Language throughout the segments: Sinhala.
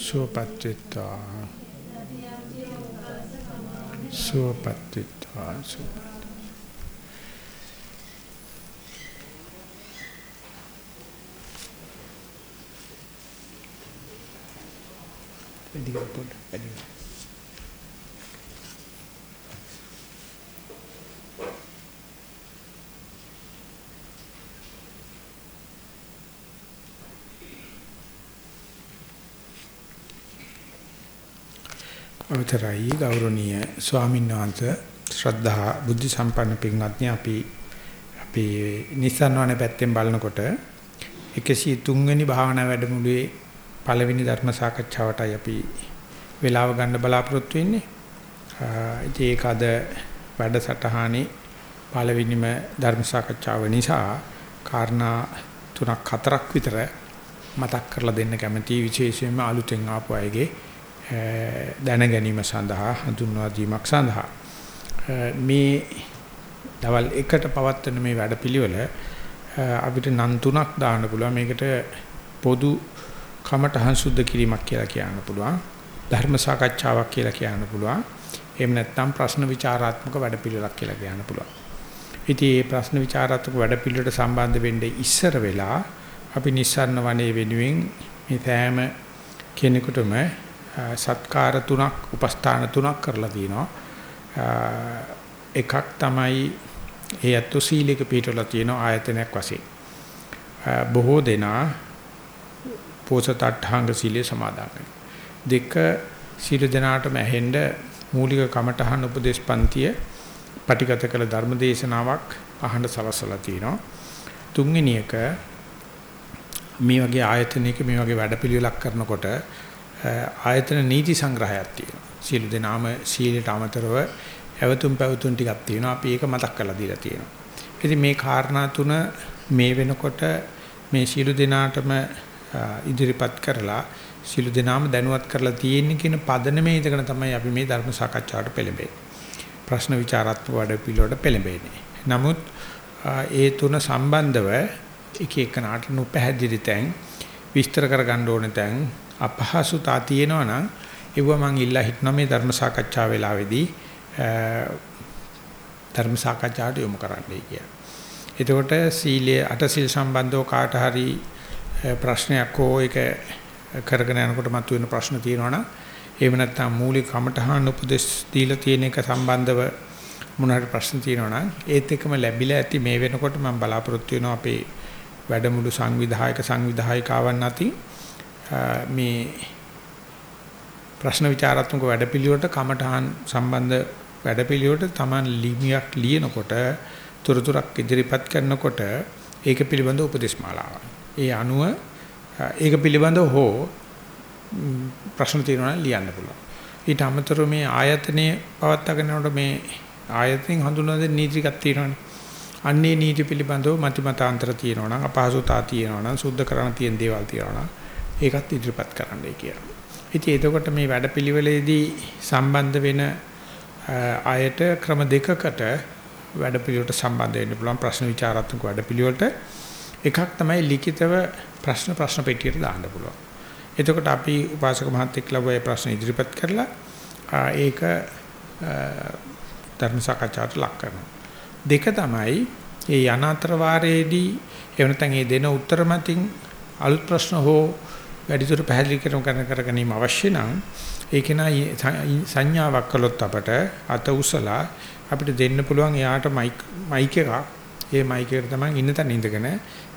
සුවපත්ත්වා සුවපත්ත්වා සුවපත් එදිග පොඩ එදිග අවතරයි ගෞරවනීය ස්වාමීන් වහන්සේ ශ්‍රද්ධා බුද්ධ සම්පන්න පින්වත්නි අපි අපි නිසන්වනේ පැත්තෙන් බලනකොට 103 වෙනි භාවනා වැඩමුළුවේ පළවෙනි ධර්ම සාකච්ඡාවටයි අපි වේලාව ගන්න බලාපොරොත්තු වෙන්නේ. ඒක අද වැඩසටහනේ පළවෙනිම ධර්ම සාකච්ඡාව නිසා කාරණා තුනක් හතරක් විතර මතක් කරලා දෙන්න කැමතියි විශේෂයෙන්ම අලුතෙන් ආපු අයගේ දැන ගැනීම සඳහා හඳුන්වා දීමක් සඳහා. මේ දවල් එකට පවත්වන මේ වැඩපිළිවෙල අපිට නම් තුනක් දාන්න පුළුවන්. මේකට පොදු කමඨහං සුද්ධ කිරීමක් කියලා කියන්න පුළුවන්. ධර්ම සාකච්ඡාවක් කියලා කියන්න පුළුවන්. එහෙම නැත්නම් ප්‍රශ්න විචාරාත්මක වැඩපිළිවෙලක් කියලා කියන්න පුළුවන්. ඉතින් මේ ප්‍රශ්න විචාරාත්මක වැඩපිළිවෙලට සම්බන්ධ වෙන්නේ ඉස්සර වෙලා අපි නිස්සාරණ වනේ වෙනුවෙන් මේ තෑම කෙනෙකුටම සත්කාර තුනක් උපස්ථාන තුනක් කරලා තිනවා. එකක් තමයි ඒ අත්තු සීලයක පිටවලා තියෙන ආයතනයක් වශයෙන්. බොහෝ දෙනා පෝසත අට්ඨාංග සීලය සමාදන් දෙක සීල දනාටම ඇහෙන්න මූලික කමඨහන් උපදේශ පන්තිය පටිගත කළ ධර්ම දේශනාවක් අහන්න සලසලා තිනවා. තුන්වෙනි එක මේ වගේ ආයතනයක මේ වගේ වැඩපිළිවෙලක් කරනකොට ආයතන නීති සංග්‍රහයක් තියෙනවා. සීල දෙනාම සීලයට අමතරව ඇවතුම් පැවතුම් ටිකක් තියෙනවා. අපි ඒක මතක් කරලා දීලා තියෙනවා. ඉතින් මේ කාරණා තුන මේ වෙනකොට මේ සීල දෙනාටම ඉදිරිපත් කරලා සීල දෙනාම දැනුවත් කරලා තියෙන කියන පදනමේ ඉඳගෙන තමයි අපි මේ ධර්ම සාකච්ඡාවට පෙළඹෙන්නේ. ප්‍රශ්න විචාරාත්මක වැඩ පිළිවෙලට පෙළඹෙන්නේ. නමුත් ඒ තුන සම්බන්ධව එක එක නාට නොපැහැදිලි තැන් විස්තර කරගන්න ඕන තැන් අපහසුතා තියෙනවා නම් ඒව මම ඉල්ලා හිටනවා මේ ධර්ම සාකච්ඡා වෙලාවේදී ධර්ම සාකච්ඡාට යොමු කරන්නයි කියලා. එතකොට සීලයේ අටසිල් සම්බන්ධව කාට හරි ප්‍රශ්නයක් හෝ ඒක කරගෙන යනකොට මතුවෙන ප්‍රශ්න තියෙනවා නම් එහෙම නැත්නම් මූලික කමඨහන් උපදෙස් දීලා තියෙන එක සම්බන්ධව මොන හරි ප්‍රශ්න තියෙනවා නම් ඒත් එක්කම ලැබිලා ඇති මේ වෙනකොට මම බලාපොරොත්තු වෙනවා අපේ වැඩමුළු සංවිධායක සංවිධායිකාවන් අතින් මේ ප්‍රශ්න විචාරාත්මක වැඩපිළිවෙලට කමඨහන් සම්බන්ධ වැඩපිළිවෙලට Taman ලිමියක් ලියනකොට තොරතුරක් ඉදිරිපත් කරනකොට ඒක පිළිබඳ උපදේශ මාලාවක්. ඒ අනුව ඒක පිළිබඳව හෝ ප්‍රශ්න තියෙනවා ලියන්න පුළුවන්. ඊට අමතරව මේ ආයතනයේ පවත්වාගෙන යනකොට මේ ආයතනෙන් හඳුන්වන නීතියක් තියෙනවානේ. අන්නේ නීති පිළිබඳව මති මතාන්තර තියෙනවා නම් අපහසුතා තියෙනවා නම් සුද්ධ කරන්න තියෙන දේවල් තියෙනවා නම් ඒකත් ඉදිරිපත් කරන්නයි කියලා. ඉතින් එතකොට මේ වැඩපිළිවෙලේදී සම්බන්ධ වෙන අයට ක්‍රම දෙකකට වැඩපිළිවෙලට සම්බන්ධ වෙන්න පුළුවන් ප්‍රශ්න විචාරාත්මක වැඩපිළිවෙලට එකක් තමයි ලිඛිතව ප්‍රශ්න ප්‍රශ්න පෙට්ටියට දාන්න පුළුවන්. එතකොට අපි උපාසක මහත්තයෙක් ලැබුවේ ප්‍රශ්න ඉදිරිපත් කරලා ඒක ධර්ම සාකච්ඡාවට ලක් කරනවා. දෙක තමයි මේ යනාතර වාරයේදී එවනතන් මේ දෙන උත්තර මතින් අලුත් ප්‍රශ්න හෝ වැඩිදුර පැහැදිලි කරන කර කර ගැනීම අවශ්‍ය නම් ඒක සංඥාවක් කළොත් අපට අත උසලා අපිට දෙන්න පුළුවන් එයාට මයික් මයික් එකක්. ඒ මයික් එකට තමයි ඉන්න තැන ඉඳගෙන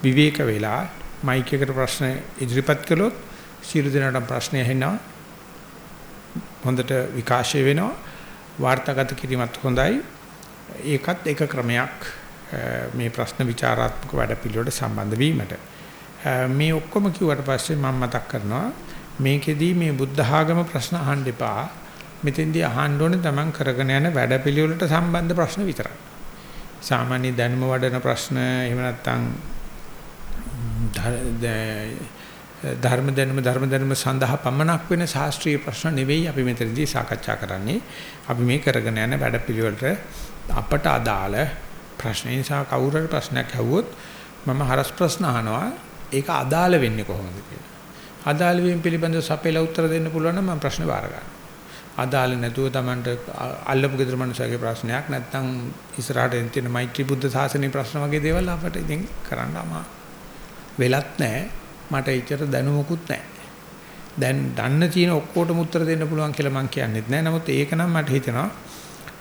විවේක වෙලා මයික් එකට ප්‍රශ්න ඉදිරිපත් කළොත් සියලු දෙනාට ප්‍රශ්න ඇහෙනවා. හොඳට විකාශය වෙනවා. වාර්තාගත කිරීමත් හොඳයි. ඒකත් එක ක්‍රමයක් මේ ප්‍රශ්න විචාරාත්මක වැඩපිළිවෙලට සම්බන්ධ වීමට. මේ ඔක්කොම කිව්වට පස්සේ මම මතක් කරනවා මේකෙදී මේ බුද්ධ ආගම ප්‍රශ්න අහන්න එපා. මෙතෙන්දී අහන්න ඕනේ Taman කරගෙන යන වැඩපිළිවෙලට සම්බන්ධ ප්‍රශ්න විතරයි. සාමාන්‍ය දැනුම වඩන ප්‍රශ්න එහෙම නැත්නම් ධර්ම දැනුම ධර්ම දැනුම සඳහා පමණක් වෙන ශාස්ත්‍රීය ප්‍රශ්න නෙවෙයි අපි මෙතනදී සාකච්ඡා කරන්නේ. අපි මේ කරගෙන යන වැඩපිළිවෙලට අපට අදාළ ප්‍රශ්න නිසා කවුරු හරි ප්‍රශ්නයක් අහුවොත් මම හරස් ප්‍රශ්න අහනවා ඒක අදාළ වෙන්නේ කොහොමද කියලා. අදාළ වීම පිළිබඳව සපේලා උත්තර දෙන්න පුළුවන් නම් මම ප්‍රශ්න බාර ගන්නවා. අදාළ නැතුව Tamanට අල්ලපු ගෙදර මනුස්සයගේ ප්‍රශ්නයක් නැත්නම් ඉස්සරහට එන තියෙන මෛත්‍රී බුද්ධ සාසනයේ ප්‍රශ්න වගේ දේවල් අපට ඉතින් කරන්න අමා. වෙලත් නැහැ. මට එච්චර දැනුමකුත් නැහැ. දැන් දන්න තියෙන ඔක්කොටම උත්තර දෙන්න පුළුවන් කියලා මම කියන්නෙත් නැහැ. නමුත් ඒක නම් මට හිතෙනවා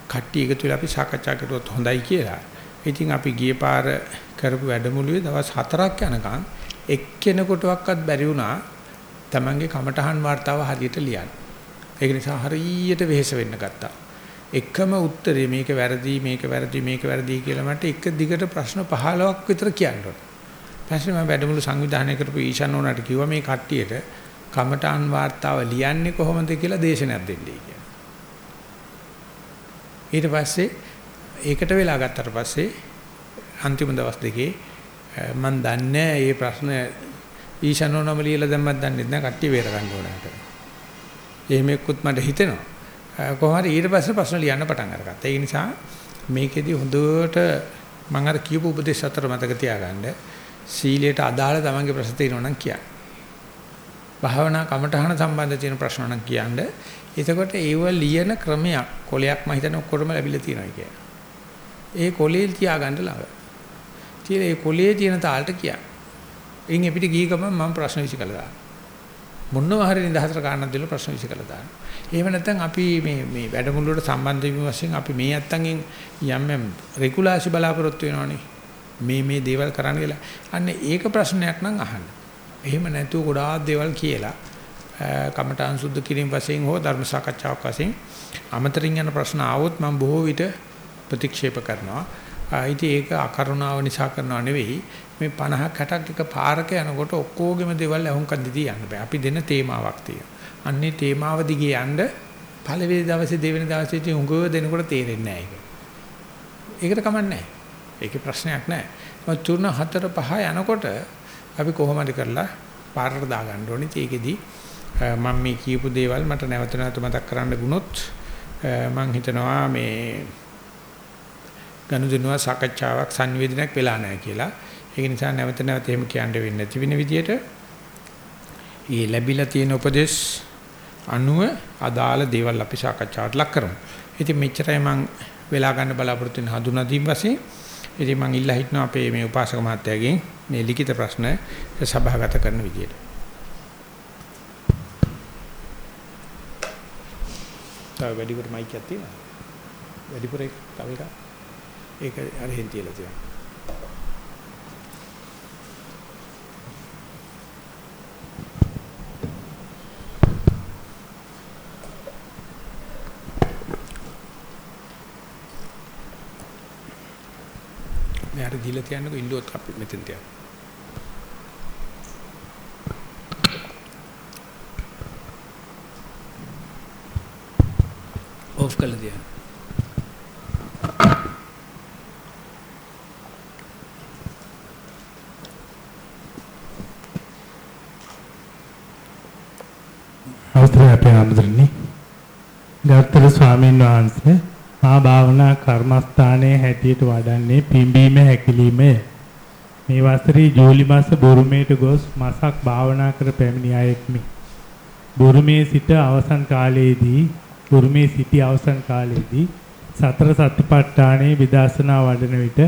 කට්ටිය එකතු වෙලා අපි සාකච්ඡා කරුවොත් හොඳයි කියලා. ඉතින් අපි ගිය පාර කරපු වැඩමුළුවේ දවස් 4ක් යනකම් එක්කෙනෙකුටවත් බැරි වුණා තමන්ගේ කමටහන් වார்த்தාව හරියට ලියන්න. ඒක නිසා හරියට වෙහෙස වෙන්න ගත්තා. එකම උත්තරේ මේක වැරදි මේක වැරදි මේක වැරදි කියලා මට එක දිගට ප්‍රශ්න 15ක් විතර කියන්න ඕන. පස්සේ මම වැඩමුළු සංවිධානය කරපු ඊෂාන් ඕනට කිව්වා මේ කට්ටියට කමටහන් වார்த்தාව ලියන්නේ කොහොමද කියලා දේශනයක් දෙන්නයි කියලා. ඊට පස්සේ ඒකට වෙලා ගත්තට පස්සේ අන්තිම දවස් දෙකේ මම දන්නේ මේ ප්‍රශ්න ඊශානෝනම ලියලා දැම්මත් දන්නේ නැහැ කට්ටිය වේර ගන්න ඕනකට. එහෙම එක්කුත් මට හිතෙනවා. කොහොම හරි ඊට පස්සේ ප්‍රශ්න ලියන්න පටන් අරගත්තා. ඒ නිසා මේකෙදි හොඳට මම අර කියපු උපදේශ අතර මතක තියාගන්න සීලයට අදාළ තමන්ගේ ප්‍රශ්න තියෙනවා නම් කියන්න. භාවනා කමඨහන සම්බන්ධ තියෙන ප්‍රශ්න නම් කියන්න. එතකොට ඒව ලියන ක්‍රමයක් කොලයක් මම හිතන්නේ ඔක්කොටම ලැබිලා තියෙනවා කියලා. ඒ කොලේ තියාගන්න ළඟ. තියෙන ඒ කොලේ තියෙන තාලට කියන්න. එින් අපිට ගිය ගමන් මම ප්‍රශ්න විසකලා දානවා. මොනවා හරි නිදහසට කාරණා දෙල ප්‍රශ්න විසකලා දානවා. එහෙම නැත්නම් අපි මේ මේ වැඩමුළුවට සම්බන්ධ වීම වශයෙන් අපි මේ නැත්තන්ගෙන් යම් යම් රෙගුලාසි බලාපොරොත්තු වෙනවනේ. මේ මේ දේවල් කරන්න කියලා. අන්න ඒක ප්‍රශ්නයක් නම් අහන්න. එහෙම නැතුව ගොඩාක් දේවල් කියලා කමඨාන් සුද්ධ කිරීම වශයෙන් හෝ ධර්ම සාකච්ඡාවක් වශයෙන් අමතරින් යන ප්‍රශ්න ආවොත් මම බොහෝ විට ප්‍රතික්ෂේප කරනවා. ඉතින් ඒක අකරුණාව නිසා කරනව නෙවෙයි මේ 50ක් 60ක් එක පාරක යනකොට ඔක්කොගෙම දේවල් අහුම්කන් දිදී යන්න බෑ. අපි දෙන තේමාවක් තියෙනවා. අන්නේ තේමාව දිගේ යන්න පළවෙනි දවසේ දෙවෙනි දවසේදී උඟව දෙනකොට තේරෙන්නේ නැහැ ඒක. ඒකට කමන්නේ නැහැ. ඒකේ ප්‍රශ්නයක් නැහැ. මම තුන හතර පහ යනකොට අපි කොහොමද කරලා පාරට දාගන්න ඕනේ. ඒකෙදි මම මේ කියපු දේවල් මට නැවත නැවත මතක් කරන්න වුණොත් මම හිතනවා මේ ගනුදෙනුව සාකච්ඡාවක් සංවේදනයක් වෙලා නැහැ කියලා. ඒක නිසා නැවත නැවත එහෙම කියන්න වෙන්නේ නැති වෙන විදියට ඊ ලැබිලා තියෙන උපදේශ අනුව අදාළ දේවල් අපි සාකච්ඡාවට ලක් කරමු. ඉතින් මෙච්චරයි මම වෙලා ගන්න බලාපොරොත්තු වෙන හඳුනා දීම වශයෙන් ඉතින් මම ඉල්ලා හිටනවා අපේ මේ උපාසක මහත්තයාගෙන් මේ ලිඛිත ප්‍රශ්න සභාගත කරන විදියට. තව වැඩිපුර මයික් එකක් තියෙනවා. වැඩිපුර තව එකක්. ඒක අර හෙන් තියලා තියෙනවා. මෙයාට දීලා තියන්නකො ඉල්ලුවොත් අපි මෙතෙන් තියන්න. ඔෆ් කළා තියන්න. අවසරයි අපේ ආමඳුරනි. ගාතර ස්වාමීන් වහන්සේ මා භාවනා කර්මස්ථානයේ හැටියට වඩන්නේ පිම්බීම හැකිලිමය. මේ වසරේ ජූලි මාස බුරුමේට ගොස් මාසක් භාවනා කර පැමිණි අයෙක්මි. බුරුමේ සිට අවසන් කාලයේදී බුරුමේ සිටි අවසන් කාලයේදී සතර සතිපට්ඨානයේ විදර්ශනා වඩන විට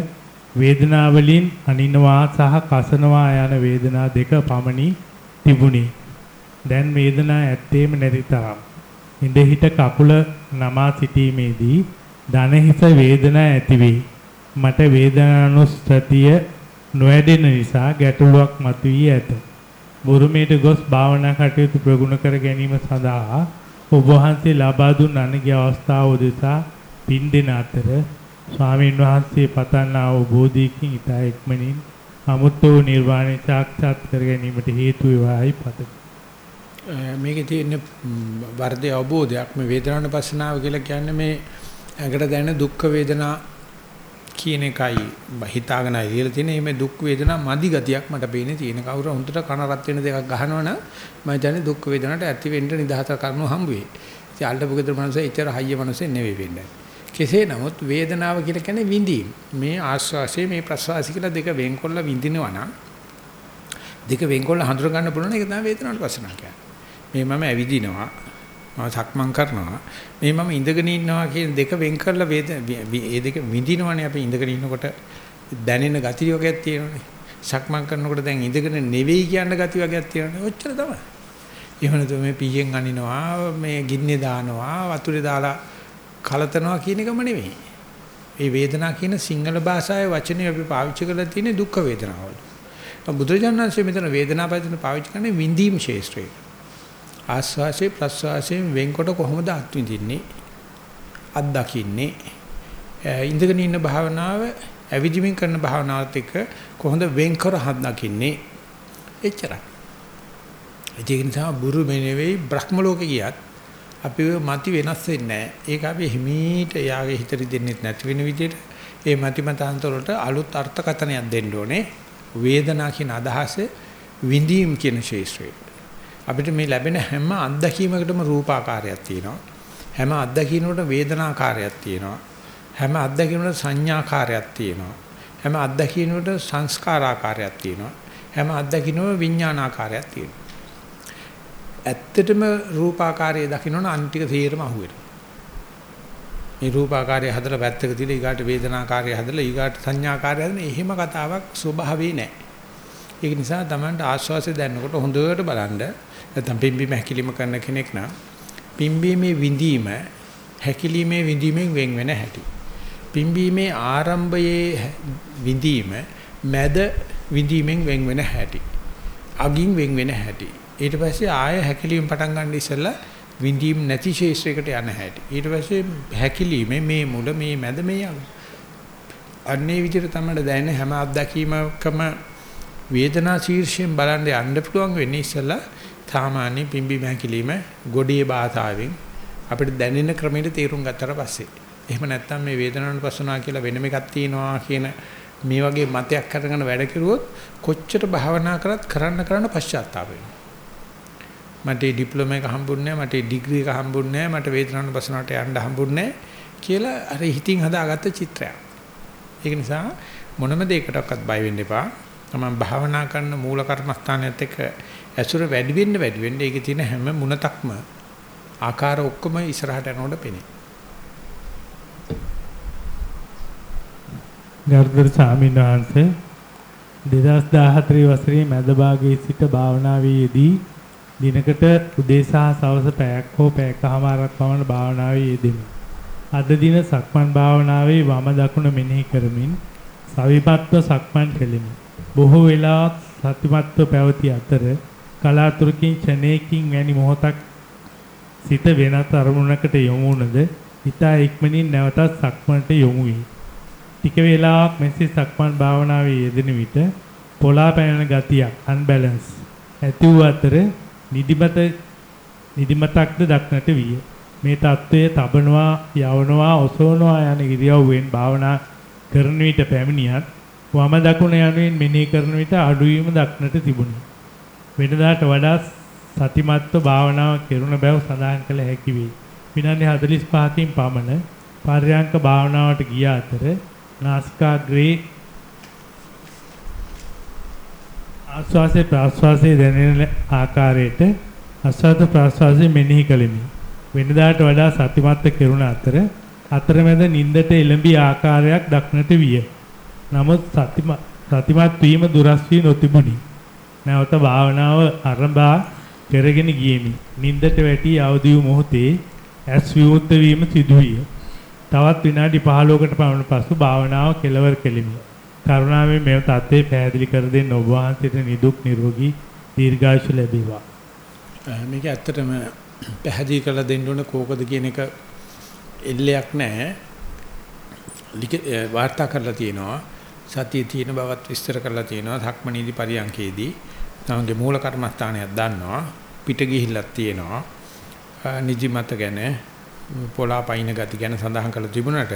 වේදනාවලින් අනිනවා සහ කසනවා යන වේදනා දෙක පමණි තිබුණි. දැන් වේදනා ඇත්තේම නැති තරම්. ඉඳ හිට කකුල නමා සිටීමේදී දනහිස වේදනා ඇතිවේ. මට වේදනානුස්සතිය නොවැඩෙන නිසා ගැටලුවක් මතුවී ඇත. බුරුමේට ගොස් භාවනා කටයුතු ප්‍රගුණ කර ගැනීම සඳහා ඔබ වහන්සේ ලබා දුන් අනගිය අවස්ථාව උදෙසා පින් දෙන අතර ස්වාමීන් වහන්සේ පතන්නා වූ බෝධියකින් ඊට එක්මනින් අමුතු නිර්වාණය සාක්ෂාත් කර ගැනීමට හේතු වේවායි පතමි. මේකේ තියෙන වර්ධය අවබෝධයක් මේ වේදනානුපස්සනාව කියලා කියන්නේ මේ ඇඟට දැනෙන දුක් වේදනා කියන එකයි හිතාගෙන ඉලියලා තියෙන මේ දුක් වේදනා මදි ගතියක් මට පේන්නේ තියෙන කවුරු හොඳට කන රත් වෙන දෙකක් ගහනවනම් මම හිතන්නේ දුක් වේදනට ඇති වෙන්න නිදහස කරනව හම්බ වෙයි. ඉතින් අල්ලපු ගෙදර මනුස්සය ඉතර හයිය මනුස්සය නෙවෙයි වෙන්නේ. කෙසේ නමුත් වේදනාව කියලා කියන්නේ විඳීම. මේ ආස්වාසිය මේ ප්‍රසවාසය කියලා දෙක වෙන්කොල්ල විඳිනවා නම් දෙක වෙන්කොල්ල හඳුර ගන්න පුළුවන් එක තමයි වේදනාවට පස්සනා කියන්නේ. මේ මම ඇවිදිනවා මම සක්මන් කරනවා. මේ මම ඉඳගෙන ඉන්නවා කියන දෙක වෙන් කරලා වේද ඒ දෙක විඳිනවනේ අපි ඉඳගෙන ඉන්නකොට. දැනෙන ගති වර්ගයක් තියෙනවනේ. සක්මන් කරනකොට දැන් ඉඳගෙන නෙවෙයි කියන ගති වර්ගයක් තියෙනවනේ. ඔච්චර තමයි. එහෙම නැත්නම් මේ පීයෙන් අනිනවා මේ ගින්නේ දානවා වතුරේ දාලා කලතනවා කියන එකම නෙවෙයි. ඒ වේදනා කියන සිංහල භාෂාවේ වචනේ අපි පාවිච්චි කරලා තියෙන්නේ දුක් වේදනාවල. බුදුරජාණන් වහන්සේ මෙතන වේදනා පදින පාවිච්චි කරන්නේ විඳීම් ශේෂ්ත්‍රයේ ආස්වාසේ ප්‍රස්වාසයෙන් වෙන්කොට කොහොමද අත්විඳින්නේ අත්දකින්නේ ඉඳගෙන ඉන්න භාවනාව ඇවිදිමින් කරන භාවනාවත් එක්ක කොහොමද වෙන්කර හත්දකින්නේ එච්චරයි ඒක නිසා බුරු මෙනෙවෙයි බ්‍රහ්ම ලෝකේ ගියත් අපි මති වෙනස් වෙන්නේ නැහැ. ඒක අපි හිමීට යාගේ හිතට දෙන්නෙත් නැති වෙන විදිහට ඒ මති මතාන්තර වලට අලුත් අර්ථකථනයක් දෙන්න ඕනේ. වේදනා කියන අදහස විඳීම් කියන ශේෂ්ත්‍රයේ. අපිට මේ ලැබෙන හැම අත්දැකීමකටම රූපාකාරයක් තියෙනවා. හැම අත්දැකීමකටම වේදනාකාරයක් තියෙනවා. හැම අත්දැකීමකටම සංඥාකාරයක් තියෙනවා. හැම අත්දැකීමකටම සංස්කාරාකාරයක් තියෙනවා. හැම අත්දැකීමකටම විඥානාකාරයක් තියෙනවා. ඇත්තටම රූපාකාරය දකින්නොන අන්තික තේරම අහුවෙනවා. මේ රූපාකාරය හදලා පැත්තක තියලා ඊගාට වේදනාකාරය හදලා ඊගාට සංඥාකාරය හදලා එහෙම කතාවක් ස්වභාවේ නැහැ. ඒක නිසා Tamanට ආස්වාසය දැනනකොට හොඳට බලන්න නැත්නම් පිම්බීම හැකිලිම කරන කෙනෙක් නම් පිම්බීමේ විඳීම හැකිලිමේ විඳීමෙන් වෙන් වෙන හැටි. පිම්බීමේ ආරම්භයේ විඳීම මැද විඳීමෙන් වෙන් වෙන හැටි. අගින් වෙන් වෙන හැටි. ඊට පස්සේ ආය හැකිලිම පටන් ගන්න ඉස්සෙල්ලා විඳීම් නැති ශේෂ්ත්‍රයකට යන හැටි. ඊට පස්සේ හැකිලිමේ මේ මුල මේ මැද මේ අග. අන්නේ විදිහට තමයි දැනෙන හැම අත්දැකීමකම වේදනා ශීර්ෂයෙන් බලන්න යන්න පුළුවන් වෙන්නේ ඉස්සෙල්ලා සාමාන්‍ය පිම්බි මහකිලිම ගොඩේ භාෂාවෙන් අපිට දැනෙන ක්‍රමයට තේරුම් ගත්තට පස්සේ එහෙම නැත්නම් මේ වේදනාවන් පස්සනා කියලා වෙනම එකක් තියෙනවා කියන මේ වගේ මතයක් අරගෙන වැඩ කෙරුවොත් කොච්චර භාවනා කරත් කරන්න කරන්න පශ්චාත්තාප වෙනවා. මට ඩිප්ලෝමා එක හම්බුන්නේ නැහැ, මට ඩිග්‍රී එක හම්බුන්නේ නැහැ, මට වේදනාවන් පස්සනාවට යන්න හම්බුන්නේ නැහැ කියලා අර හිතින් හදාගත්ත චිත්‍රයක්. ඒක නිසා මොනම දෙයකටවත් බය වෙන්න එපා. තමන් භාවනා කරන මූල කර්මස්ථානයත් එක්ක ඇසුර වැඩි වෙන්න වැඩි වෙන්න ඒකේ තියෙන හැම මුණතක්ම ආකාර ඔක්කොම ඉස්සරහට යනකොට පෙනේ. ගරුතර ස්වාමීන් වහන්සේ 2014 වසරේ මැද භාගයේ සිට භාවනාවේ යෙදී දිනකට උදේ සහ සවස පැයක් හෝ පැයකමාරක් පමණ භාවනාවේ යෙදෙමි. අද දින සක්මන් භාවනාවේ වම දකුණ මෙනෙහි කරමින් සවිපත්ව සක්මන් කෙලිමි. බොහෝ වෙලාවක් සතිමත්ව පැවති අතර කලාතුරකින් ක්ෂණයකින් වැනි මොහොතක් සිත වෙනත් අරමුණකට යොමු වුණද හිතා ඉක්මනින් නැවතත් සක්මනට යොමු වේ. ටික වේලාවක් මෙසේ සක්මන් භාවනාවේ යෙදෙන විට පොළා පැනන ගතියක් අන්බැලන්ස් ඇති වූ අතර නිදිමත නිදිමතක්ද දක්නට විය. මේ తත්වය තබනවා යවනවා ඔසවනවා යන ඉරියව්වෙන් භාවනා කරන විට පැමිණියත් වම දකුණ යනුවෙන් මෙනෙහි කරන විට අඩුවීම දක්නට තිබුණි. වෙනදාට වඩා සතිමත්ව භාවනාව කෙරුණ බව සඳහන් කළ හැකි වේ. විනාඩි 45කින් පමණ පර්යංක භාවනාවට ගිය අතර නාසිකාග්‍රේ ආස්වාසේ ප්‍රාස්වාසේ දැනෙන ආකාරයට ආස්වාද ප්‍රාස්වාසේ මෙනෙහි කළෙමි. වෙනදාට වඩා සතිමත්ව කෙරුණ අතර අතරමැද නින්දට එළඹි ආකාරයක් දක්නට විය. නමුත් සතිමත් වීම දුරස් වී නොතිබුණි. නැවත භාවනාව ආරම්භා කරගෙන ගියෙමි. නින්දට වැටි අවදි වූ මොහොතේ ඇස් විවුර්ත වීම සිදුවිය. තවත් විනාඩි 15කට පමණ පසු භාවනාව කෙලවර කෙලිමි. කරුණාවෙන් මෙව தත්ත්වය පැහැදිලි කර දෙන්න ඔබ වහන්සේට නිදුක් නිරෝගී දීර්ඝායුෂ ලැබේවා. මේක ඇත්තටම පැහැදිලි කරලා දෙන්න ඕන කෝකද කියන එක එල්ලයක් නැහැ. වාර්තා කරලා තියෙනවා. සතියේ තියෙන බවත් විස්තර කරලා තියෙනවා ධක්මනීදි පරියංකේදී තමගේ මූල කර්මස්ථානයක් දන්නවා පිට ගිහිල්ලක් තියෙනවා. නිදිමත ගැන පොලා පයින් ගති ගැන සඳහන් කරලා තිබුණාට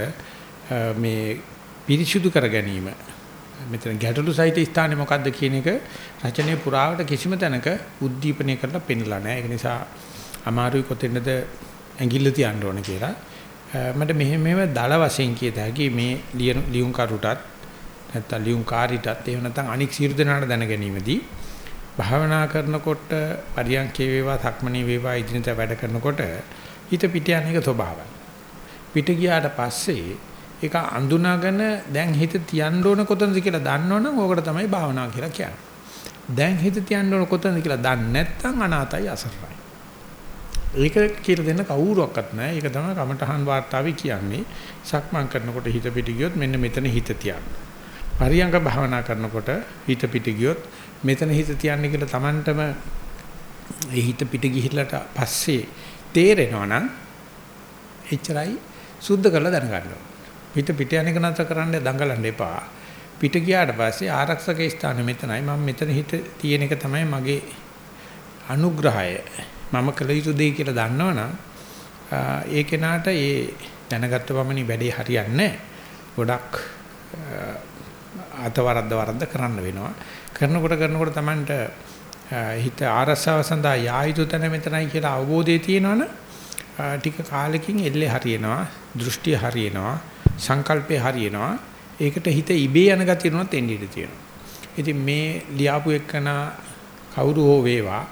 මේ පිරිසුදු කර ගැනීම මෙතන ගැටලු සහිත ස්ථානේ මොකද්ද කියන එක රචනයේ පුරාවට කිසිම තැනක උද්දීපනය කරලා පෙන්නලා නැහැ. ඒක නිසා අමාරුයි කොතැනද ඇඟිල්ල තියන්න ඕන කියලා. මට මෙහෙම මෙහෙම දල වශයෙන් කියත හැකි මේ ලියුම් කරුටත් නැත්නම් ලියුම් කාරීටත් එහෙම නැත්නම් අනික් සියලු දෙනාට දැන ගැනීමදී භාවනා කරනකොට පරියන්කේ වේවා සක්මණේ වේවා ඉදිරියට වැඩ කරනකොට හිත පිට යන එක ස්වභාවයි. පිට ගියාට පස්සේ ඒක අඳුනාගෙන දැන් හිත තියන්න ඕන කොතනද කියලා දන්නවනම් ඕකට තමයි භාවනාව කියලා කියන්නේ. දැන් හිත තියන්න ඕන කොතනද කියලා දන්නේ නැත්නම් අනාතයි අසරණයි. ඒක කියලා දෙන්න කවුරුවක්වත් නැහැ. ඒක තමයි කමඨහන් වාර්තාවේ කියන්නේ. සක්මන් කරනකොට හිත පිට ගියොත් මෙන්න මෙතන හිත තියන්න. පරියංග භාවනා කරනකොට හිත පිට ගියොත් මෙතන හිත තියන්න කියලා Tamanටම ඒ හිත පිට ගිහිල්ලාට පස්සේ තේරෙනවා නම් එච්චරයි සුද්ධ කරලා දැනගන්න පිට පිට යන එක නැතර කරන්න දඟලන්න එපා. පිට ගියාට පස්සේ ආරක්ෂක ස්ථාන මෙතනයි මම මෙතන හිත තියෙන එක තමයි මගේ අනුග්‍රහය. මම කළ යුතු දෙය කියලා දන්නවනම් ඒ කෙනාට ඒ දැනගත්ත පමණි වැඩේ හරියන්නේ ගොඩක් අතවරද්ද වරද්ද කරන්න වෙනවා. කරනකොට කරනකොට Tamanට හිත ආරසාව සඳහා යා යුතු තැන මෙතනයි කියලා අවබෝධය තියෙනවනේ. ටික කාලෙකින් එල්ලේ හරියනවා දෘෂ්ටිය හරියනවා සංකල්පේ හරියනවා. ඒකට හිත ඉබේ යන ගතියනොත් එන්න ඉඩ තියෙනවා. ඉතින් මේ ලියාපු එක්කන කවුරු හෝ වේවා